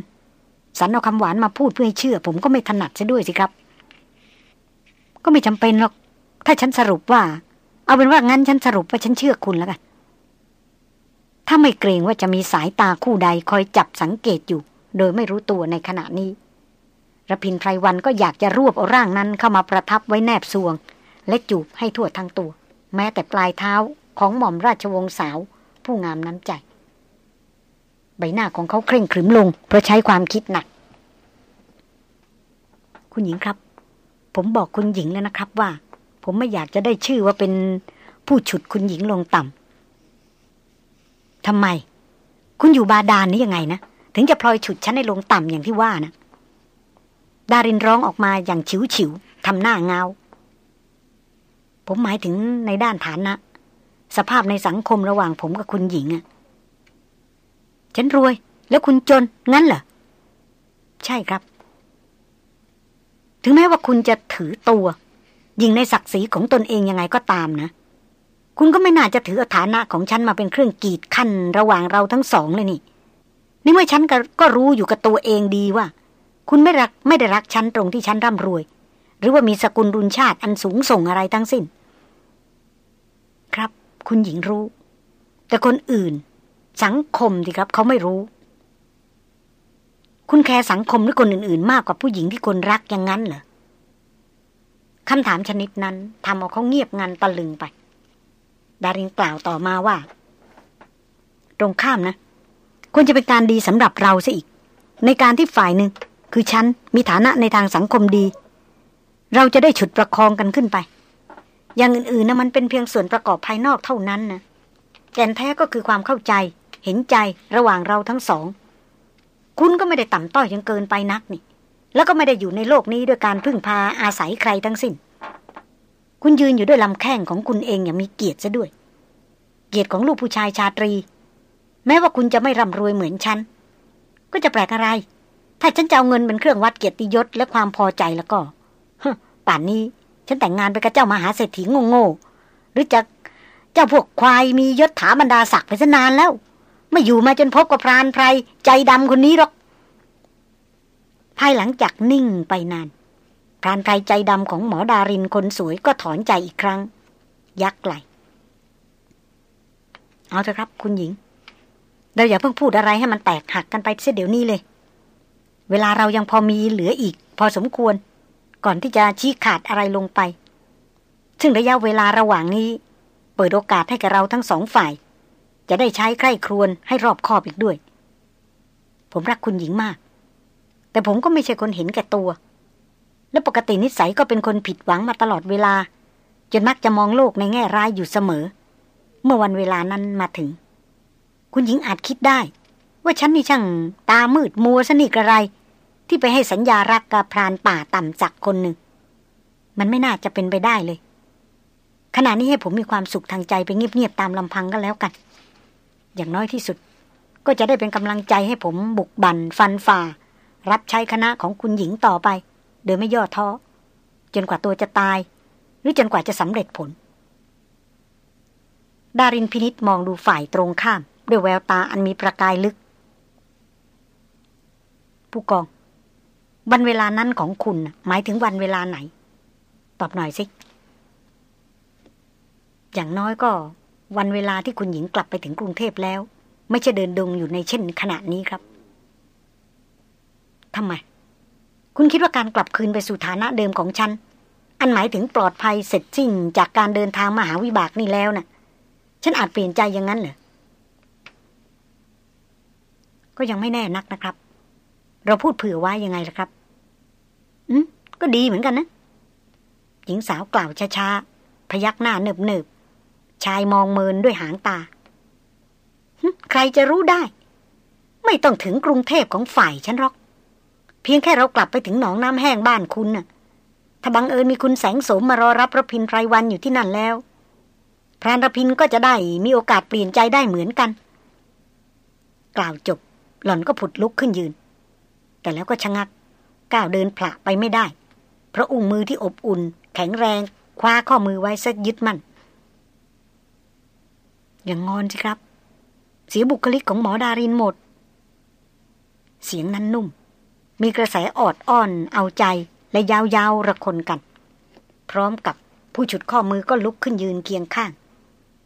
สันเอาคำหวานมาพูดเพื่อให้เชื่อ ผมก็ไม่ถนัดซะด้วยสิครับ ก็ไม่จำเป็นหรอก ถ้าฉันสรุปว่า เอาเป็นว่างั้นฉันสรุปว่าฉันเชื่อคุณแล้วกัน ถ้าไม่เกรงว่าจะมีสายตาคู่ใดคอยจับสังเกตอยู่ โดยไม่รู้ตัวในขณะนี้ระพินไพรวันก็อยากจะรวบเอาร่างนั้นเข้ามาประทับไว้แนบซวง และจูบให้ทั่วทั้งตัว แม้แต่ปลายเท้าของหม่อมราชวงศ์สาว ผู้งามน้ำใจ ใบหน้าของเขาเคร่งขรึมลง เพราะใช้ความคิดหนัก คุณหญิงครับ ผมบอกคุณหญิงแล้วนะครับว่า ผมไม่อยากจะได้ชื่อว่าเป็นผู้ฉุดคุณหญิงลงต่ำทำไม คุณอยู่บาดาลนี้ยังไงนะ ถึงจะพลอยฉุดฉันให้ลงต่ำอย่างที่ว่านะ ดารินร้องออกมาอย่างฉิวฉิวทำหน้าเงา ผมหมายถึงในด้านฐานะ สภาพในสังคมระหว่างผมกับคุณหญิงอะฉันรวย แล้วคุณจน งั้นเหรอ ใช่ครับ ถึงแม้ว่าคุณจะถือตัว ยิงในศักดิ์ศรีของตนเองยังไงก็ตามนะ คุณก็ไม่น่าจะถือฐานะของฉันมาเป็นเครื่องกีดขั้นระหว่างเราทั้งสองเลยนี่นี่เมื่อฉันกก็รู้อยู่กับตัวเองดีว่า คุณไม่รักไม่ได้รักฉันตรงที่ฉันร่ำรวย หรือว่ามีสกุลรุนชาติอันสูงส่งอะไรทั้งสิ้น ครับ คุณหญิงรู้ แต่คนอื่น สังคมดีครับ เขาไม่รู้ คุณแคร์สังคมหรือคนอื่นๆ มากกว่าผู้หญิงที่คนรักอย่างนั้นเหรอคำถามชนิดนั้นทำเอาเขาเงียบงันตะลึงไป ดารินกล่าวต่อมาว่า ตรงข้ามนะ ควรจะเป็นการดีสำหรับเราซะอีก ในการที่ฝ่ายหนึ่ง คือฉัน มีฐานะในทางสังคมดี เราจะได้ฉุดประคองกันขึ้นไป อย่างอื่นๆนะมันเป็นเพียงส่วนประกอบภายนอกเท่านั้นนะแก่นแท้ก็คือความเข้าใจ เห็นใจระหว่างเราทั้งสอง คุณก็ไม่ได้ต่ำต้อยจนเกินไปนักนี่ แล้วก็ไม่ได้อยู่ในโลกนี้ด้วยการพึ่งพาอาศัยใครทั้งสิ้น คุณยืนอยู่ด้วยลำแข้งของคุณเองอย่างมีเกียรติซะด้วย เกียรติของลูกผู้ชายชาตรี แม้ว่าคุณจะไม่ร่ำรวยเหมือนฉัน ก็จะแปลกอะไร ถ้าฉันจะเอาเงินเป็นเครื่องวัดเกียรติยศและความพอใจแล้วก็ป่านนี้ฉันแต่งงานไปกับเจ้ามหาเศรษฐีโง่ๆหรือจะเจ้าพวกควายมียศถาบรรดาศักดิ์ไปซะนานแล้ว ไม่อยู่มาจนพบกับพรานไพรใจดำคนนี้หรอก ภายหลังจากนิ่งไปนาน พรานไพรใจดำของหมอดารินคนสวยก็ถอนใจอีกครั้ง ยักไหลเอาเถอะครับคุณหญิง เราอย่าเพิ่งพูดอะไรให้มันแตกหักกันไปเสียเดี๋ยวนี้เลย เวลาเรายังพอมีเหลืออีก พอสมควร ก่อนที่จะชี้ขาดอะไรลงไป ซึ่งระยะเวลาระหว่างนี้ เปิดโอกาสให้กับเราทั้งสองฝ่าย จะได้ใช้ใคร่ครวญให้รอบคอบอีกด้วย ผมรักคุณหญิงมาก แต่ผมก็ไม่ใช่คนเห็นแก่ตัว และปกตินิสัยก็เป็นคนผิดหวังมาตลอดเวลา จนมักจะมองโลกในแง่ร้ายอยู่เสมอ เมื่อวันเวลานั้นมาถึง คุณหญิงอาจคิดได้ ว่าฉันนี่ช่างตามืดมัวสนิทอะไร ที่ไปให้สัญญารักกับพรานป่าต่ำจักคนหนึ่ง มันไม่น่าจะเป็นไปได้เลยขณะนี้ให้ผมมีความสุขทางใจไปเงียบๆตามลำพังก็แล้วกัน อย่างน้อยที่สุด ก็จะได้เป็นกำลังใจให้ผมบุกบั่นฟันฝ่า รับใช้คณะของคุณหญิงต่อไป โดยไม่ย่อท้อ จนกว่าตัวจะตาย หรือจนกว่าจะสำเร็จผล ดารินพินิษมองดูฝ่ายตรงข้าม ด้วยแววตาอันมีประกายลึก ผู้กอง วันเวลานั้นของคุณหมายถึงวันเวลาไหน ตอบหน่อยสิอย่างน้อยก็ วันเวลาที่คุณหญิงกลับไปถึงกรุงเทพแล้ว ไม่ใช่เดินดงอยู่ในเช่นขณะนี้ครับทำไม คุณคิดว่าการกลับคืนไปสู่ฐานะเดิมของฉัน อันหมายถึงปลอดภัยเสร็จสิ้นจากการเดินทางมหาวิบากนี่แล้วนะ่ะ ฉันอาจเปลี่ยนใจอย่างนั้นเหรอ ก็ยังไม่แน่นักนะครับ เราพูดเผื่อไว้ยังไงล่ะครับ อืมก็ดีเหมือนกันนะ หญิงสาวกล่าวช้าๆ พยักหน้าเนิบๆ ชายมองเมินด้วยหางตา ใครจะรู้ได้ ไม่ต้องถึงกรุงเทพของฝ่ายฉันหรอก เพียงแค่เรากลับไปถึงหนองน้ำแห้งบ้านคุณน่ะ ถ้าบังเอิญมีคุณแสงสมมารอรับรพินไพรวันอยู่ที่นั่นแล้ว พรานรพินก็จะได้มีโอกาสเปลี่ยนใจได้เหมือนกัน กล่าวจบ หล่อนก็ผุดลุกขึ้นยืน แต่แล้วก็ชะงัก ก้าวเดินผละไปไม่ได้ เพราะอุ้งมือที่อบอุ่น แข็งแรง คว้าข้อมือไว้ซะยึดมัน่น อย่างงอนสิครับ เสียบุคลิกของหมอดารินหมด เสียงนั้นนุ่ม มีกระแสออดอ้อน เอาใจและยาวๆระคนกัน พร้อมกับผู้ฉุดข้อมือก็ลุกขึ้นยืนเคียงข้าง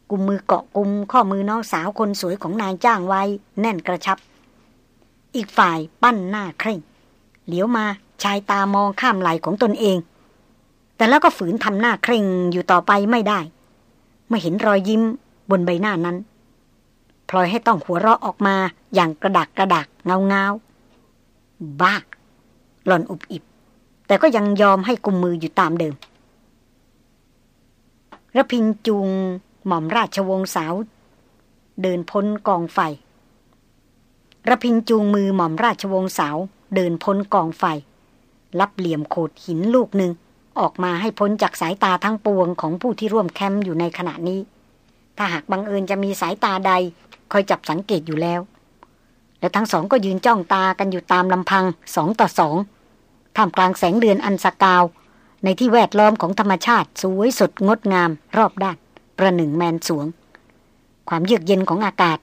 กุมมือเกาะกุมข้อมือน้องสาวคนสวยของนายจ้างไว้ แน่นกระชับ อีกฝ่ายปั้นหน้าเคร่ง เหลียวมาชายตามองข้ามไหลของตนเอง แต่แล้วก็ฝืนทำหน้าเคร่งอยู่ต่อไปไม่ได้ เมื่อเห็นรอยยิ้ม บนใบหน้านั้นพลอยให้ต้องหัวเราะออกมาอย่างกระดักกระดักเงาเงาบ้า หล่อนอุบอิบ แต่ก็ยังยอมให้กุมมืออยู่ตามเดิมระพินจูงหม่อมราชวงศ์สาว เดินพ้นกองไฟระพินจูงมือหม่อมราชวงศ์สาว เดินพ้นกองไฟ รับเหลี่ยมโขดหินลูกหนึ่งออกมาให้พ้นจากสายตาทั้งปวงของผู้ที่ร่วมแคมป์อยู่ในขณะนี้ ถ้าหากบังเอิญจะมีสายตาใด คอยจับสังเกตอยู่แล้ว และทั้งสองก็ยืนจ้องตากันอยู่ตามลำพังสองต่อสองท่ามกลางแสงเดือนอันสกาว ในที่แวดล้อมของธรรมชาติสวยสดงดงาม รอบด้าน ประหนึ่งแมนสวง ความเยือกเย็นของอากาศ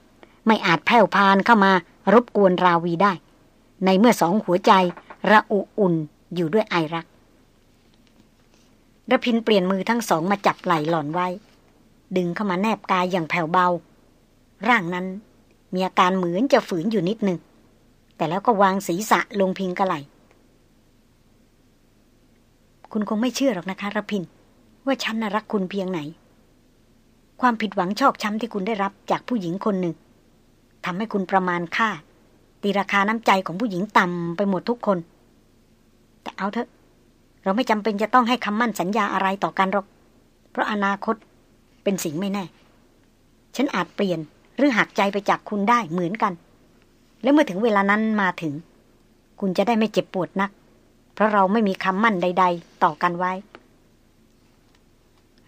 ไม่อาจแผ่วพานเข้ามารบกวนราวีได้ ในเมื่อสองหัวใจระอุอุ่นอยู่ด้วยไอรักระพินเปลี่ยนมือทั้งสองมาจับไหล่หล่อนไว้ ดึงเข้ามาแนบกายอย่างแผ่วเบา ร่างนั้นมีอาการเหมือนจะฝืนอยู่นิดนึงแต่แล้วก็วางศีรษะลงพิงกระไหลคุณคงไม่เชื่อหรอกนะคะรพิน ว่าฉันน่ะรักคุณเพียงไหน ความผิดหวังชอกช้ำที่คุณได้รับจากผู้หญิงคนหนึ่งทำให้คุณประมาณค่า ตีราคาน้ำใจของผู้หญิงต่ำไปหมดทุกคน แต่เอาเถอะ เราไม่จำเป็นจะต้องให้คำมั่นสัญญาอะไรต่อกันหรอก เพราะอนาคต เป็นสิ่งไม่แน่ ฉันอาจเปลี่ยนหรือหักใจไปจากคุณได้เหมือนกัน และเมื่อถึงเวลานั้นมาถึง คุณจะได้ไม่เจ็บปวดนัก เพราะเราไม่มีคำมั่นใด ๆ ต่อกันไว้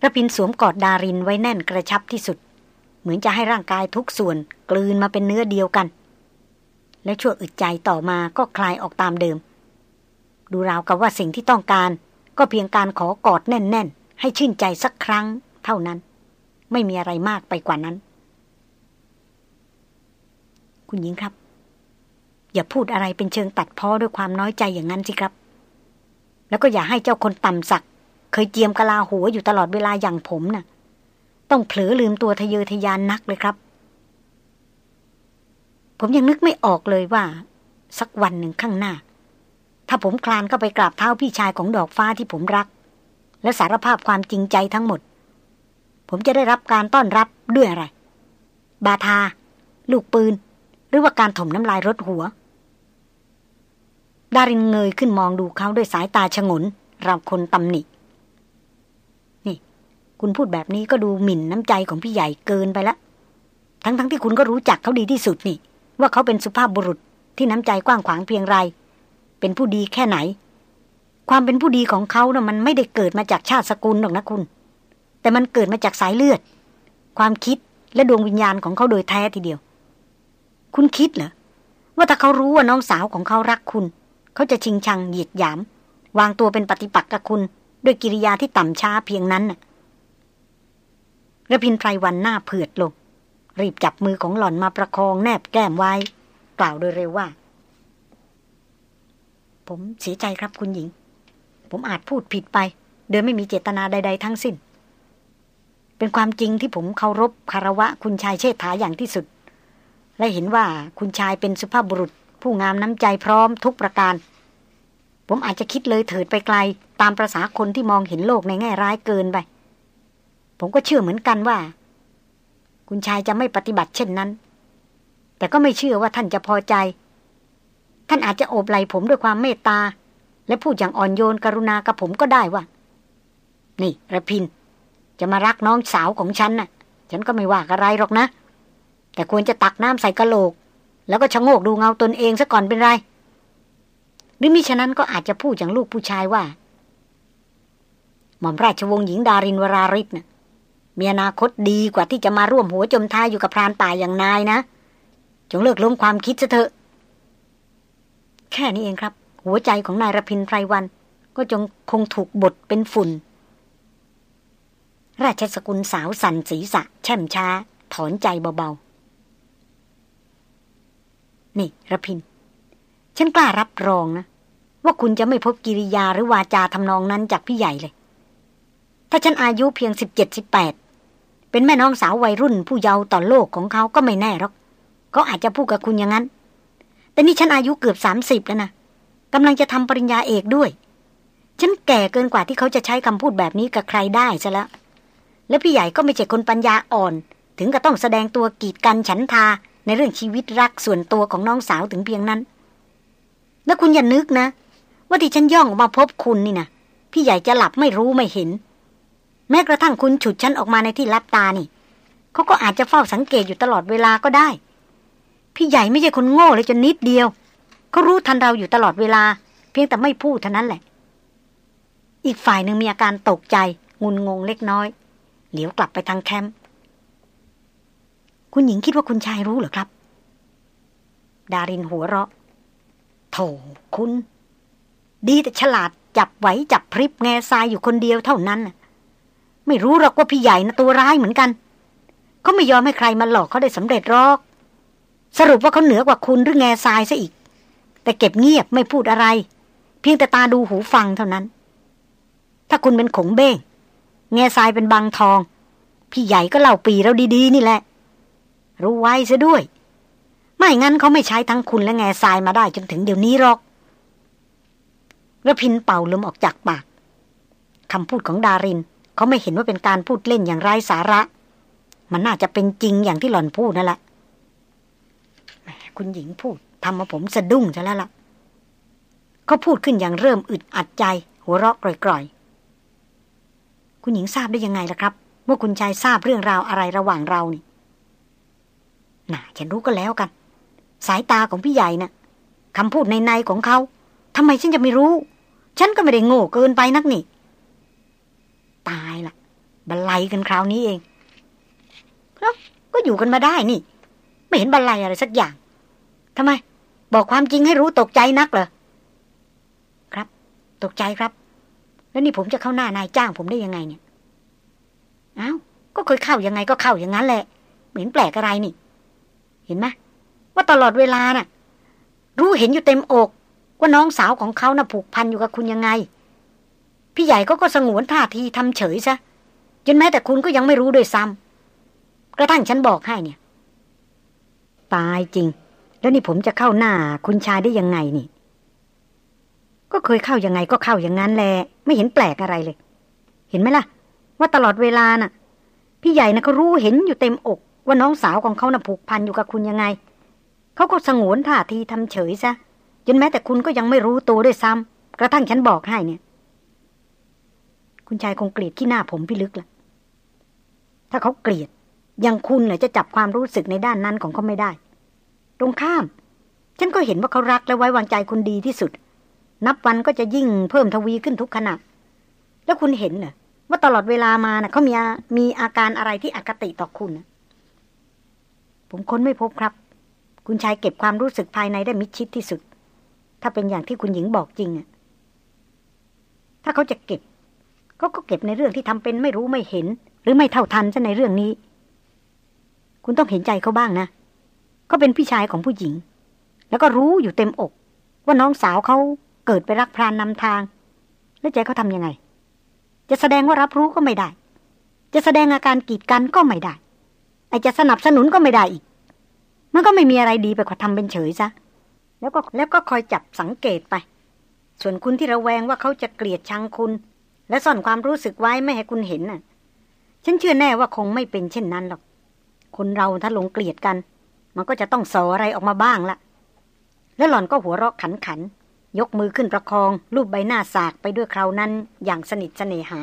ระพินสวมกอดดารินไว้แน่นกระชับที่สุด เหมือนจะให้ร่างกายทุกส่วนกลืนมาเป็นเนื้อเดียวกัน และชั่วอึดใจต่อมาก็คลายออกตามเดิม ดูราวกับว่าสิ่งที่ต้องการ ก็เพียงการขอกอดแน่น ๆ ให้ชื่นใจสักครั้งเท่านั้น ไม่มีอะไรมากไปกว่านั้น คุณหญิงครับ อย่าพูดอะไรเป็นเชิงตัดพ้อด้วยความน้อยใจอย่างนั้นสิครับ แล้วก็อย่าให้เจ้าคนต่ำสัก เคยเจียมกะลาหัวอยู่ตลอดเวลาอย่างผมนะ่ะ ต้องเผลอลืมตัวทะเยอทะยานนักเลยครับ ผมยังนึกไม่ออกเลยว่า สักวันหนึ่งข้างหน้า ถ้าผมคลานเข้าไปกราบเท้าพี่ชายของดอกฟ้าที่ผมรัก และสารภาพความจริงใจทั้งหมด ผมจะได้รับการต้อนรับด้วยอะไร บาทา ลูกปืน หรือว่าการถมน้ำลายรถหัว ดารินเงยขึ้นมองดูเขาด้วยสายตาฉงนเราคนตำหนิ นี่ คุณพูดแบบนี้ก็ดูหมิ่นน้ำใจของพี่ใหญ่เกินไปละ ทั้งๆทที่คุณก็รู้จักเขาดีที่สุดนี่ ว่าเขาเป็นสุภาพบุรุษที่น้ำใจกว้างขวางเพียงไร เป็นผู้ดีแค่ไหน ความเป็นผู้ดีของเขานะ่ะมันไม่ได้เกิดมาจากชาติสกุลหรอกนะคุณ แต่มันเกิดมาจากสายเลือด ความคิดและดวงวิญญาณของเขาโดยแท้ทีเดียว คุณคิดเหรอ ว่าถ้าเขารู้ว่าน้องสาวของเขารักคุณ เขาจะชิงชังเหยียดหยาม วางตัวเป็นปฏิปักษ์กับคุณ ด้วยกิริยาที่ต่ำช้าเพียงนั้นน่ะระพินไพรวันหน้าเผือดลง รีบจับมือของหล่อนมาประคองแนบแก้มไว้ กล่าวโดยเร็วว่า ผมเสียใจครับคุณหญิง ผมอาจพูดผิดไป โดยไม่มีเจตนาใด ๆ ทั้งสิ้น เป็นความจริงที่ผมเคารพคารวะคุณชายเชษฐาอย่างที่สุด และเห็นว่าคุณชายเป็นสุภาพบุรุษ ผู้งามน้ำใจพร้อมทุกประการ ผมอาจจะคิดเลยเถิดไปไกล ตามประษาคนที่มองเห็นโลกในแง่ร้ายเกินไป ผมก็เชื่อเหมือนกันว่า คุณชายจะไม่ปฏิบัติเช่นนั้น แต่ก็ไม่เชื่อว่าท่านจะพอใจ ท่านอาจจะโอบไหลผมด้วยความเมตตา และพูดอย่างอ่อนโยนกรุณากับผมก็ได้ว่า นี่ระพิน จะมารักน้องสาวของฉันน่ะ ฉันก็ไม่ว่าอะไรหรอกนะ แต่ควรจะตักน้ำใส่กระโหลก แล้วก็ชะโงกดูเงาตนเองซะก่อนเป็นไร หรือมิฉะนั้นก็อาจจะพูดอย่างลูกผู้ชายว่า หม่อมราชวงศ์หญิงดารินวราริศนะ่ะมีอนาคตดีกว่าที่จะมาร่วมหัวจมท้ายอยู่กับพรานป่าอย่างนายนะ จงเลิกล้มความคิดซะเถอะ แค่นี้เองครับ หัวใจของนายรพินไพรวัน ก็จงคงถูกบดเป็นฝุ่น ราชสกุลสาวสันศีษะแช่มช้า ถอนใจเบาๆ นี่ระพิน ฉันกล้ารับรองนะ ว่าคุณจะไม่พบกิริยาหรือวาจาทำนองนั้นจากพี่ใหญ่เลย ถ้าฉันอายุเพียงสิบเจ็ดสิบแปดเป็นแม่น้องสาววัยรุ่นผู้เยาว์ต่อโลกของเขาก็ไม่แน่หรอกเขาอาจจะพูดกับคุณอย่างนั้น แต่นี่ฉันอายุเกือบสามสิบแล้วนะกำลังจะทำปริญญาเอกด้วย ฉันแก่เกินกว่าที่เขาจะใช้คำพูดแบบนี้กับใครได้ซะแล้ว และพี่ใหญ่ก็ไม่ใช่คนปัญญาอ่อน ถึงกับต้องแสดงตัวกีดกันฉันทาในเรื่องชีวิตรักส่วนตัวของน้องสาวถึงเพียงนั้น แล้วคุณอย่านึกนะ ว่าที่ฉันย่องออกมาพบคุณนี่นะพี่ใหญ่จะหลับไม่รู้ไม่เห็น แม้กระทั่งคุณฉุดฉันออกมาในที่รับตานี่เขาก็อาจจะเฝ้าสังเกตอยู่ตลอดเวลาก็ได้ พี่ใหญ่ไม่ใช่คนโง่เลยจนนิดเดียวเขารู้ทันเราอยู่ตลอดเวลา เพียงแต่ไม่พูดเท่านั้นแหละ อีกฝ่ายหนึ่งมีอาการตกใจงุนงงเล็กน้อย เหลียวกลับไปทางแคมป์คุณหญิงคิดว่าคุณชายรู้เหรอครับ ดารินหัวเราะโถคุณ ดีแต่ฉลาดจับไหวจับพริบแง่ทรายอยู่คนเดียวเท่านั้น ไม่รู้หรอกว่าพี่ใหญ่นะตัวร้ายเหมือนกันเขาไม่ยอมให้ใครมาหลอกเขาได้สำเร็จหรอก สรุปว่าเขาเหนือกว่าคุณหรือแง่ทรายซะอีก แต่เก็บเงียบไม่พูดอะไร เพียงแต่ตาดูหูฟังเท่านั้น ถ้าคุณเป็นขงเบ้ง แง่ทรายเป็นบางทอง พี่ใหญ่ก็เล่าปีเราดีๆ นี่แหละ รู้ไว้ซะด้วย ไม่งั้นเขาไม่ใช้ทั้งคุณและแง่ทรายมาได้จนถึงเดี๋ยวนี้หรอกระพินเป่าลมออกจากปากคำพูดของดาริน เขาไม่เห็นว่าเป็นการพูดเล่นอย่างไร้สาระ มันน่าจะเป็นจริงอย่างที่หล่อนพูดนั่นแหละคุณหญิงพูดทำมาผมสะดุ้งซะแล้วล่ะเขาพูดขึ้นอย่างเริ่มอึดอัดใจ หัวเราะกร่อย คุณหญิงทราบได้ยังไงล่ะครับ ว่าคุณชายทราบเรื่องราวอะไรระหว่างเรานี่น่าฉันรู้ก็แล้วกัน สายตาของพี่ใหญ่นะ่ะคำพูดในในของเขาทำไมฉันจะไม่รู้ ฉันก็ไม่ได้โง่เกินไปนักนี่ ตายละบันไลกันคราวนี้เองแล้วก็อยู่กันมาได้นี่ ไม่เห็นบันไลอะไรสักอย่างทำไม บอกความจริงให้รู้ตกใจนักเหรอครับ ตกใจครับ แล้วนี่ผมจะเข้าหน้านายจ้างผมได้ยังไงเนี่ยเอ้าก็เคยเข้ายังไงก็เข้าอย่างนั้นแหละไม่เห็นแปลกอะไรนี่ เห็นไหมว่าตลอดเวลาน่ะ รู้เห็นอยู่เต็มอกว่าน้องสาวของเขาน่ะผูกพันอยู่กับคุณยังไง พี่ใหญ่ก็ก็สงวนท่าทีทำเฉยซะจนแม้แต่คุณก็ยังไม่รู้ด้วยซ้ำกระทั่งฉันบอกให้เนี่ย ตายจริง แล้วนี่ผมจะเข้าหน้าคุณชายได้ยังไงนี่ ก็เคยเข้ายังไงก็เข้าอย่างนั้นแหละ ไม่เห็นแปลกอะไรเลย เห็นไหมล่ะ ว่าตลอดเวลาน่ะ พี่ใหญ่นะเขารู้เห็นอยู่เต็มอก ว่าน้องสาวของเขาน่ะผูกพันอยู่กับคุณยังไง เขาก็สงวนท่าทีทำเฉยซะจนแม้แต่คุณก็ยังไม่รู้ตัวด้วยซ้ำกระทั่งฉันบอกให้เนี่ย คุณชายคงเกลียดที่หน้าผมพี่ลึกละถ้าเขาเกลียดยังคุณเลยจะจับความรู้สึกในด้านนั้นของเขาไม่ได้ ตรงข้าม ฉันก็เห็นว่าเขารักและไว้วางใจคุณดีที่สุด นับวันก็จะยิ่งเพิ่มทวีขึ้นทุกขณะ แล้วคุณเห็นเหรอว่าตลอดเวลามานะ่ะเขามีมีอาการอะไรที่อคติต่อคุณนะผมค้นไม่พบครับ คุณชายเก็บความรู้สึกภายในได้มิดชิดที่สุด ถ้าเป็นอย่างที่คุณหญิงบอกจริงอะถ้าเขาจะเก็บเขาก็เก็บในเรื่องที่ทำเป็นไม่รู้ไม่เห็น หรือไม่เท่าทันซะในเรื่องนี้ คุณต้องเห็นใจเขาบ้างนะเขาเป็นพี่ชายของผู้หญิง แล้วก็รู้อยู่เต็มอก ว่าน้องสาวเขา เกิดไปรักพรานนำทาง แล้วใจเขาทำยังไง จะแสดงว่ารับรู้ก็ไม่ได้ จะแสดงอาการกีดกันก็ไม่ได้ ไอจะสนับสนุนก็ไม่ได้อีก มันก็ไม่มีอะไรดีไปกว่าทำเป็นเฉยซะแล้วก็แล้วก็คอยจับสังเกตไป ส่วนคุณที่ระแวงว่าเขาจะเกลียดชังคุณ และซ่อนความรู้สึกไว้ไม่ให้คุณเห็นน่ะ ฉันเชื่อแน่ว่าคงไม่เป็นเช่นนั้นหรอก คนเราถ้าหลงเกลียดกัน มันก็จะต้องสออะไรออกมาบ้างละแล้วหล่อนก็หัวเราะขันขัน ยกมือขึ้นประคองรูปใบหน้าสากไปด้วยคราวนั้นอย่างสนิทเสน่หา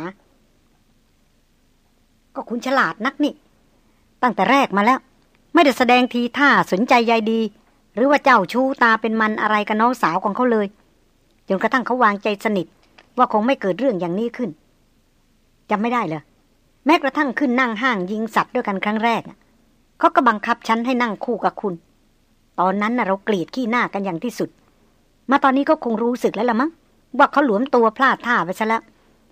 ก็คุณฉลาดนักนี่ ตั้งแต่แรกมาแล้ว ไม่ได้แสดงทีท่าสนใจใยดี หรือว่าเจ้าชู้ตาเป็นมันอะไรกับน้องสาวของเขาเลยจนกระทั่งเขาวางใจสนิท ว่าคงไม่เกิดเรื่องอย่างนี้ขึ้นจำไม่ได้เลยแม้กระทั่งขึ้นนั่งห้างยิงสัตว์ด้วยกันครั้งแรกเขาก็บังคับฉันให้นั่งคู่กับคุณ ตอนนั้นเราเกลียดขี้หน้ากันอย่างที่สุด มาตอนนี้ก็คงรู้สึกแล้วละมั้งว่าเขาหลวมตัวพลาดท่าไปซะแล้ว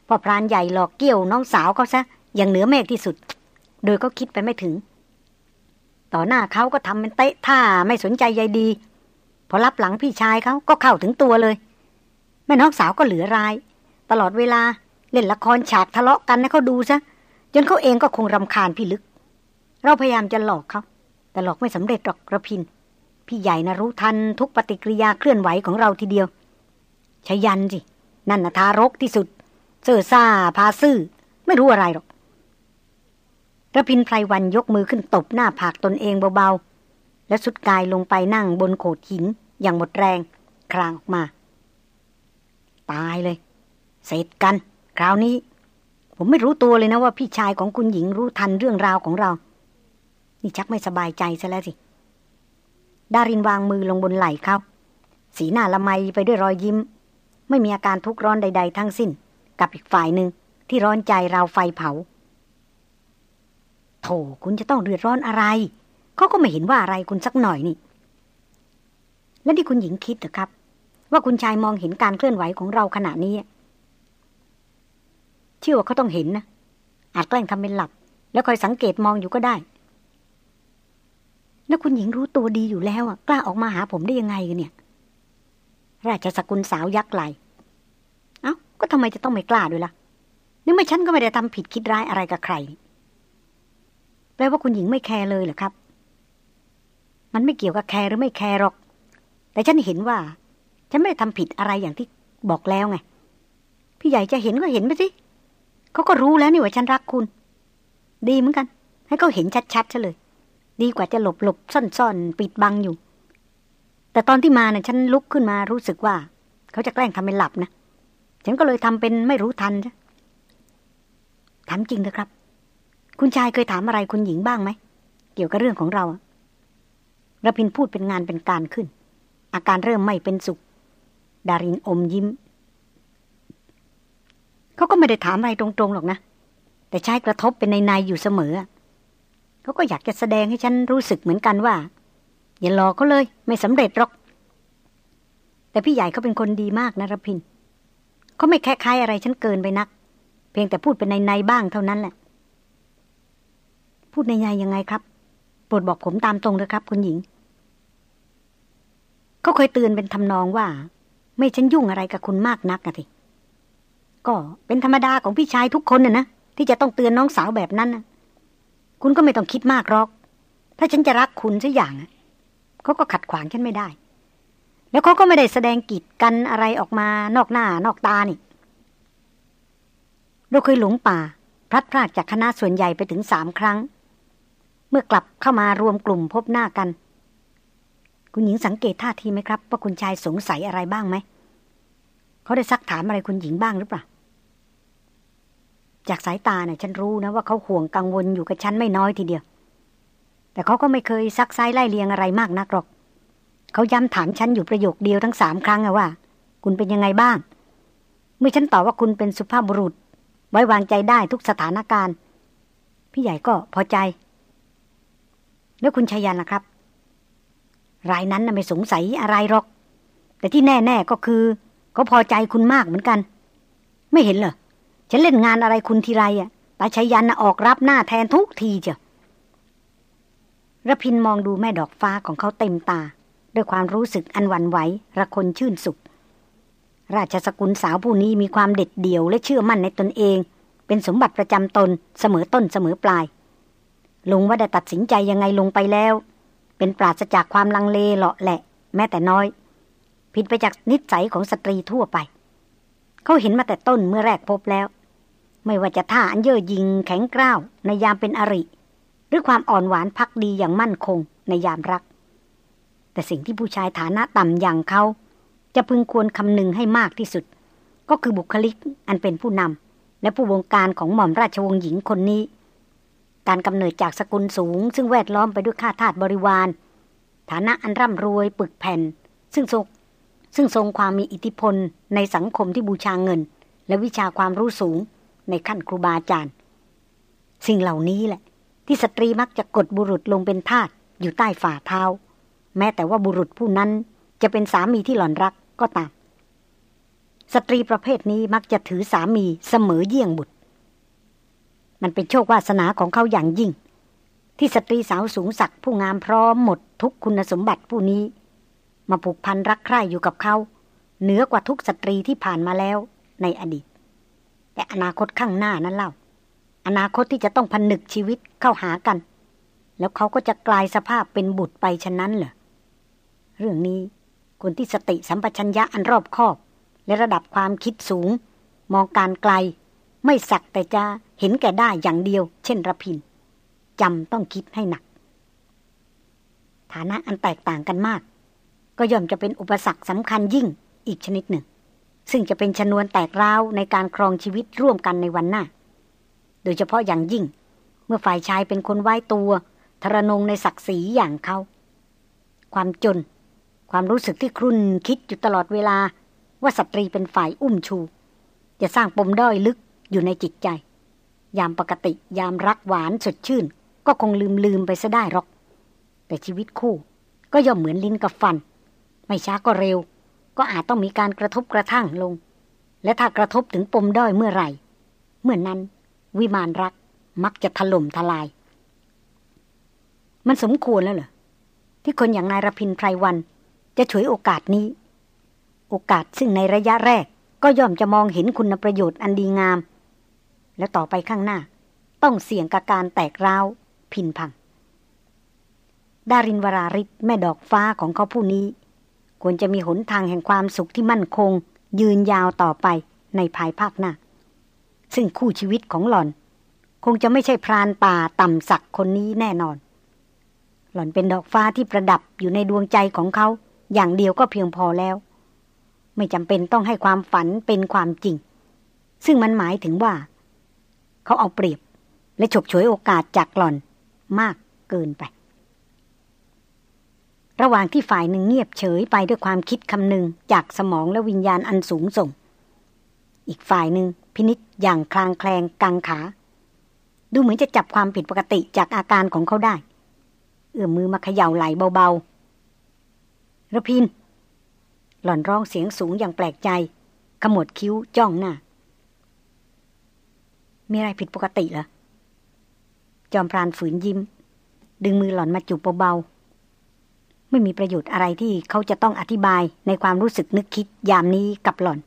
พอพรานใหญ่หลอกเกี่ยวน้องสาวเขาซะอย่างเหนือเมฆที่สุด โดยก็คิดไปไม่ถึง ต่อหน้าเขาก็ทำเป็นเตะท่าไม่สนใจใยดี พอรับหลังพี่ชายเขาก็เข้าถึงตัวเลย แม่น้องสาวก็เหลือราย ตลอดเวลาเล่นละครฉากทะเลาะกันให้เขาดูซะจนเขาเองก็คงรำคาญพี่ลึก เราพยายามจะหลอกเขาแต่หลอกไม่สำเร็จหรอกระพิน พี่ใหญ่นะรู้ทันทุกปฏิกิริยาเคลื่อนไหวของเราทีเดียวชยันสินั่นนะทารกที่สุด เซ่อซ่าพาซื่อ ไม่รู้อะไรหรอกระพินไพรวันยกมือขึ้นตบหน้าผากตนเองเบาๆ และสุดกายลงไปนั่งบนโขดหินอย่างหมดแรงคลางออกมา ตายเลย เสร็จกัน คราวนี้ ผมไม่รู้ตัวเลยนะว่าพี่ชายของคุณหญิงรู้ทันเรื่องราวของเรา นี่ชักไม่สบายใจซะแล้วสิ ดารินวางมือลงบนไหล่เขา สีหน้าละไมไปด้วยรอยยิ้ม ไม่มีอาการทุกข์ร้อนใด ๆ ทั้งสิ้น กับอีกฝ่ายหนึ่งที่ร้อนใจราวไฟเผา โถคุณจะต้องเดือดร้อนอะไร เขาก็ไม่เห็นว่าอะไรคุณสักหน่อยนี่ แล้วที่คุณหญิงคิดเหรอครับ ว่าคุณชายมองเห็นการเคลื่อนไหวของเราขณะนี้ เชื่อว่าเขาต้องเห็นนะอาจแกล้งทำเป็นหลับ แล้วคอยสังเกตมองอยู่ก็ได้ แล้วคุณหญิงรู้ตัวดีอยู่แล้วอะกล้าออกมาหาผมได้ยังไงกันเนี่ย ราชสกุลสาวยักษ์ไหลเอา้า ก็ทำไมจะต้องไม่กล้าด้วยล่ะนึกไม่ฉันก็ไม่ได้ทำผิดคิดร้ายอะไรกับใคร แปลว่าคุณหญิงไม่แคร์เลยเหรอครับ มันไม่เกี่ยวกับแคร์หรือไม่แคร์หรอก แต่ฉันเห็นว่า ฉันไม่ได้ทำผิดอะไรอย่างที่บอกแล้วไง พี่ใหญ่จะเห็นก็เห็นไปสิเขาก็รู้แล้วนี่ว่าฉันรักคุณ ดีเหมือนกัน ให้เขาเห็นชัดๆซะเลย ดีกว่าจะหลบหลบซ่อนๆ ปิดบังอยู่ แต่ตอนที่มาเนะ่ยฉันลุกขึ้นมารู้สึกว่า เขาจะแกล้งทำเป็นหลับนะ ฉันก็เลยทำเป็นไม่รู้ทันจ้ะถามจริงเถอะครับ คุณชายเคยถามอะไรคุณหญิงบ้างไหม เกี่ยวกับเรื่องของเราระพินพูดเป็นงานเป็นการขึ้น อาการเริ่มไม่เป็นสุข ดารินอมยิ้ม เขาก็ไม่ได้ถามอะไรตรงๆหรอกนะ แต่ใช้กระทบเป็นในในอยู่เสมอ เขาก็อยากจะแสดงให้ฉันรู้สึกเหมือนกันว่า อย่าหลอกเขาเลย ไม่สำเร็จหรอก แต่พี่ใหญ่เขาเป็นคนดีมากนะรพินเขาไม่แค่คายอะไรฉันเกินไปนัก เพียงแต่พูดเป็นในในบ้างเท่านั้นแหละ พูดในในยังไงครับโปรดบอกผมตามตรงนะครับ คุณหญิงเขาเคยเตือนเป็นทำนองว่า ไม่ฉันยุ่งอะไรกับคุณมากนักอะทีก็เป็นธรรมดาของพี่ชายทุกคนน่ะนะที่จะต้องเตือนน้องสาวแบบนั้นนะ คุณก็ไม่ต้องคิดมากหรอก ถ้าฉันจะรักคุณสักอย่างเขาก็ขัดขวางฉันไม่ได้ แล้วเขาก็ไม่ได้แสดงกีดกันอะไรออกมานอกหน้านอกตานี่ เราเคยหลงป่า พลัดพรากจากคณะส่วนใหญ่ไปถึงสามครั้ง เมื่อกลับเข้ามารวมกลุ่มพบหน้ากัน คุณหญิงสังเกตท่าทีไหมครับ ว่าคุณชายสงสัยอะไรบ้างไหม เขาได้ซักถามอะไรคุณหญิงบ้างหรือเปล่า จากสายตาเนี่ยฉันรู้นะว่าเขาห่วงกังวลอยู่กับฉันไม่น้อยทีเดียว แต่เขาก็ไม่เคยซักไซไล่เลียงอะไรมากนักหรอก เขาย้ำถามฉันอยู่ประโยคเดียวทั้งสามครั้งว่า คุณเป็นยังไงบ้าง เมื่อฉันตอบว่าคุณเป็นสุภาพบุรุษ ไว้วางใจได้ทุกสถานการณ์ พี่ใหญ่ก็พอใจ แล้วคุณชายันล่ะครับ รายนั้นน่ะไม่สงสัยอะไรหรอก แต่ที่แน่ ๆก็คือเขาพอใจคุณมากเหมือนกัน ไม่เห็นเหรอ ฉันเล่นงานอะไรคุณทีไรอะตาชัยยันออกรับหน้าแทนทุกทีเจ้ะระพินมองดูแม่ดอกฟ้าของเขาเต็มตา ด้วยความรู้สึกอันหวั่นไหวระคนชื่นสุข ราชสกุลสาวผู้นี้มีความเด็ดเดี่ยวและเชื่อมั่นในตนเอง เป็นสมบัติประจำตนเสมอต้นเสมอปลายลุงว่าได้ตัดสินใจยังไงลงไปแล้ว เป็นปราศจากความลังเลเลาะแหละ แม้แต่น้อย ผิดไปจากนิสัยของสตรีทั่วไป เขาเห็นมาแต่ต้นเมื่อแรกพบแล้ว ไม่ว่าจะท่าอันเย่อหยิงแข็งกร้าวในยามเป็นอริ หรือความอ่อนหวานพักดีอย่างมั่นคงในยามรัก แต่สิ่งที่ผู้ชายฐานะต่ำอย่างเขา จะพึงควรคำนึงให้มากที่สุด ก็คือบุคลิกอันเป็นผู้นำและผู้วงการของหม่อมราชวงศ์หญิงคนนี้ การกำเนิดจากสกุลสูง ซึ่งแวดล้อมไปด้วยข้าทาสบริวาร ฐานะอันร่ำรวยปึกแผ่น ซึ่งทรงซึ่งทรงความมีอิทธิพลในสังคมที่บูชาเงิน และวิชาความรู้สูง ในขั้นครูบาอาจารย์ สิ่งเหล่านี้แหละ ที่สตรีมักจะกดบุรุษลงเป็นทาสอยู่ใต้ฝ่าเท้า แม้แต่ว่าบุรุษผู้นั้นจะเป็นสามีที่หล่อนรักก็ตาม สตรีประเภทนี้มักจะถือสามีเสมอเยี่ยงบุตร มันเป็นโชควาสนาของเขาอย่างยิ่ง ที่สตรีสาวสูงศักดิ์ผู้งามพร้อมหมดทุกคุณสมบัติผู้นี้ มาผูกพันรักใคร่อยู่กับเขาเหนือกว่าทุกสตรีที่ผ่านมาแล้วในอดีต แต่อนาคตข้างหน้านั้นเล่า อนาคตที่จะต้องพันนึกชีวิตเข้าหากัน แล้วเขาก็จะกลายสภาพเป็นบุตรไปฉะนั้นเหรอเรื่องนี้คนที่สติสัมปชัญญะอันรอบคอบ และระดับความคิดสูง มองการไกล ไม่สักแต่จะเห็นแก่ได้อย่างเดียว เช่นระพินจำต้องคิดให้หนัก ฐานะอันแตกต่างกันมาก ก็ย่อมจะเป็นอุปสรรคสำคัญยิ่งอีกชนิดหนึ่ง ซึ่งจะเป็นชนวนแตกร้าวในการครองชีวิตร่วมกันในวันหน้า โดยเฉพาะอย่างยิ่ง เมื่อฝ่ายชายเป็นคนไหว้ตัวทรนงในศักดิ์ศรีอย่างเขา ความจน ความรู้สึกที่ครุ่นคิดอยู่ตลอดเวลา ว่าสตรีเป็นฝ่ายอุ้มชู จะสร้างปมด้อยลึกอยู่ในจิตใจ ยามปกติยามรักหวานสดชื่น ก็คงลืมลืมไปซะได้หรอก แต่ชีวิตคู่ก็ย่อมเหมือนลิ้นกับฟัน ไม่ช้าก็เร็ว ก็อาจต้องมีการกระทบกระทั่งลง และถ้ากระทบถึงปมด้อยเมื่อไหร่ เมื่อนนั้น วิมานรักมักจะถล่มทลาย มันสมควรแล้วเหรอ ที่คนอย่างนายรพินไพรวัน จะฉวยโอกาสนี้ โอกาสซึ่งในระยะแรกก็ย่อมจะมองเห็นคุณประโยชน์อันดีงาม และต่อไปข้างหน้า ต้องเสี่ยงกับการแตกร้าวพินพังดารินวราริศแม่ดอกฟ้าของเขาผู้นี้ ควรจะมีหนทางแห่งความสุขที่มั่นคง ยืนยาวต่อไปในภายภาคหน้า ซึ่งคู่ชีวิตของหล่อน คงจะไม่ใช่พรานป่าต่ำสักคนนี้แน่นอน หล่อนเป็นดอกฟ้าที่ประดับอยู่ในดวงใจของเขา อย่างเดียวก็เพียงพอแล้ว ไม่จำเป็นต้องให้ความฝันเป็นความจริง ซึ่งมันหมายถึงว่า เขาเอาเปรียบ และฉกฉวยโอกาสจากหล่อนมากเกินไป ระหว่างที่ฝ่ายหนึ่งเงียบเฉยไปด้วยความคิดคำนึงจากสมองและวิญญาณอันสูงส่ง อีกฝ่ายหนึ่งพินิษอย่างคลางแคลงกังขา ดูเหมือนจะจับความผิดปกติจากอาการของเขาได้ เอื้อมมือมาเขย่าไหลเบาๆระพิน หล่อนร้องเสียงสูงอย่างแปลกใจ ขมวดคิ้วจ้องหน้า มีอะไรผิดปกติเหรอจอมพรานฝืนยิ้ม ดึงมือหล่อนมาจูบเบาๆ ไม่มีประโยชน์อะไรที่เขาจะต้องอธิบายในความรู้สึกนึกคิดยามนี้กับหล่อน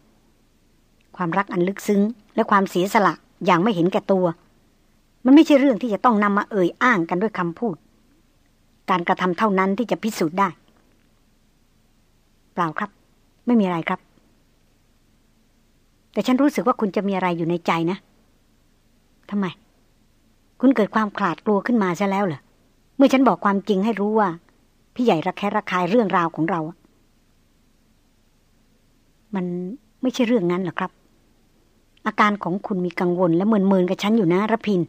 ความรักอันลึกซึ้ง และความเสียสละอย่างไม่เห็นแก่ตัว มันไม่ใช่เรื่องที่จะต้องนำมาเอ่ยอ้างกันด้วยคำพูด การกระทำเท่านั้นที่จะพิสูจน์ได้ เปล่าครับ ไม่มีอะไรครับ แต่ฉันรู้สึกว่าคุณจะมีอะไรอยู่ในใจนะทำไม คุณเกิดความขลาดกลัวขึ้นมาใช่แล้วเหรอเมื่อฉันบอกความจริงให้รู้ว่า พี่ใหญ่ระแคะระคายเรื่องราวของเรา มันไม่ใช่เรื่องนั้นหรอกครับ อาการของคุณมีกังวลและเมินเมินกับฉันอยู่นะระพิน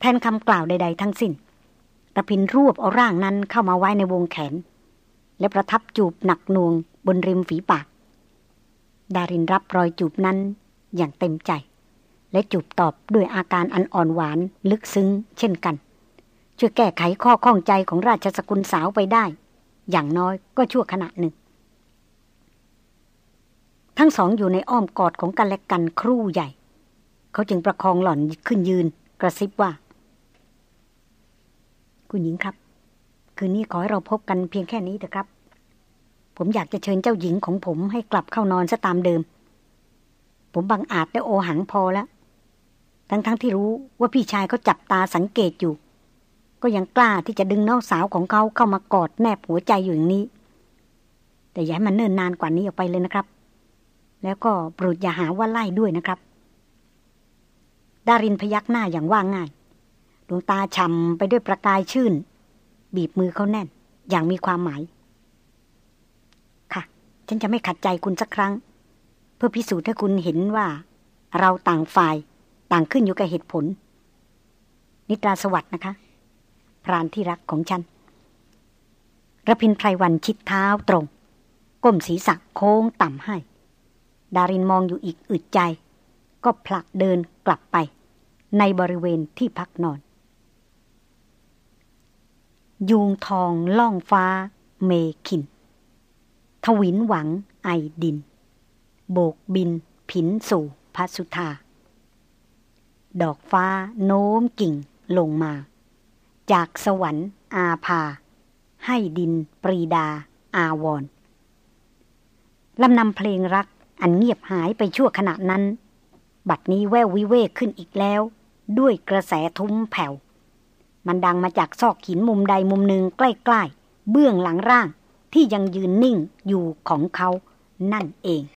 แทนคำกล่าวใด ๆ ทั้งสิ้นระพินรวบเอาร่างนั้นเข้ามาไว้ในวงแขน และประทับจูบหนักหน่วงบนริมฝีปาก ดารินรับรอยจูบนั้นอย่างเต็มใจ และจูบตอบด้วยอาการอันอ่อนหวานลึกซึ้งเช่นกัน ช่วยแก้ไขข้อข้องใจของราชสกุลสาวไปได้ อย่างน้อยก็ชั่วขณะหนึ่ง ทั้งสองอยู่ในอ้อมกอดของกันและกันครู่ใหญ่ เขาจึงประคองหล่อนขึ้นยืน กระซิบว่า คุณหญิงครับ คืนนี้ขอให้เราพบกันเพียงแค่นี้เถอะครับ ผมอยากจะเชิญเจ้าหญิงของผมให้กลับเข้านอนซะตามเดิม ผมบังอาจได้โอหังพอแล้ว ทั้งๆทที่รู้ว่าพี่ชายเขาจับตาสังเกตอยู่ ก็ยังกล้าที่จะดึงน้องสาวของเขาเข้ามากอดแนบหัวใจอยู่อย่างนี้ แต่อย่าให้มันเนิ่นนานกว่านี้ออกไปเลยนะครับ แล้วก็โปรดอย่าหาว่าไล่ด้วยนะครับดารินพยักหน้าอย่างว่าง่าย ดวงตาฉ่ำไปด้วยประกายชื่น บีบมือเขาแน่น อย่างมีความหมาย ค่ะ ฉันจะไม่ขัดใจคุณสักครั้ง เพื่อพิสูจน์ให้คุณเห็นว่า เราต่างฝ่าย ต่างขึ้นอยู่กับเหตุผล นิตราสวัสดิ์นะคะ รานที่รักของฉันระพินไพรวันชิดเท้าตรง ก้มศีรษะโค้งต่ำให้ ดารินมองอยู่อีกอึดใจ ก็ผลักเดินกลับไป ในบริเวณที่พักนอน ยูงทองล่องฟ้า เมขิน ทวินหวังไอดิน โบกบิน ผินสู่พัสุธา ดอกฟ้าโน้มกิ่งลงมา จากสวรรค์ อาภา ให้ดิน ปรีดา อาวรลำนำเพลงรักอันเงียบหายไปชั่วขณะนั้น บัดนี้แวววิเวกขึ้นอีกแล้ว ด้วยกระแสทุ้มแผ่ว มันดังมาจากซอกหินมุมใดมุมหนึ่งใกล้ๆ เบื้องหลังร่างที่ยังยืนนิ่งอยู่ของเขานั่นเอง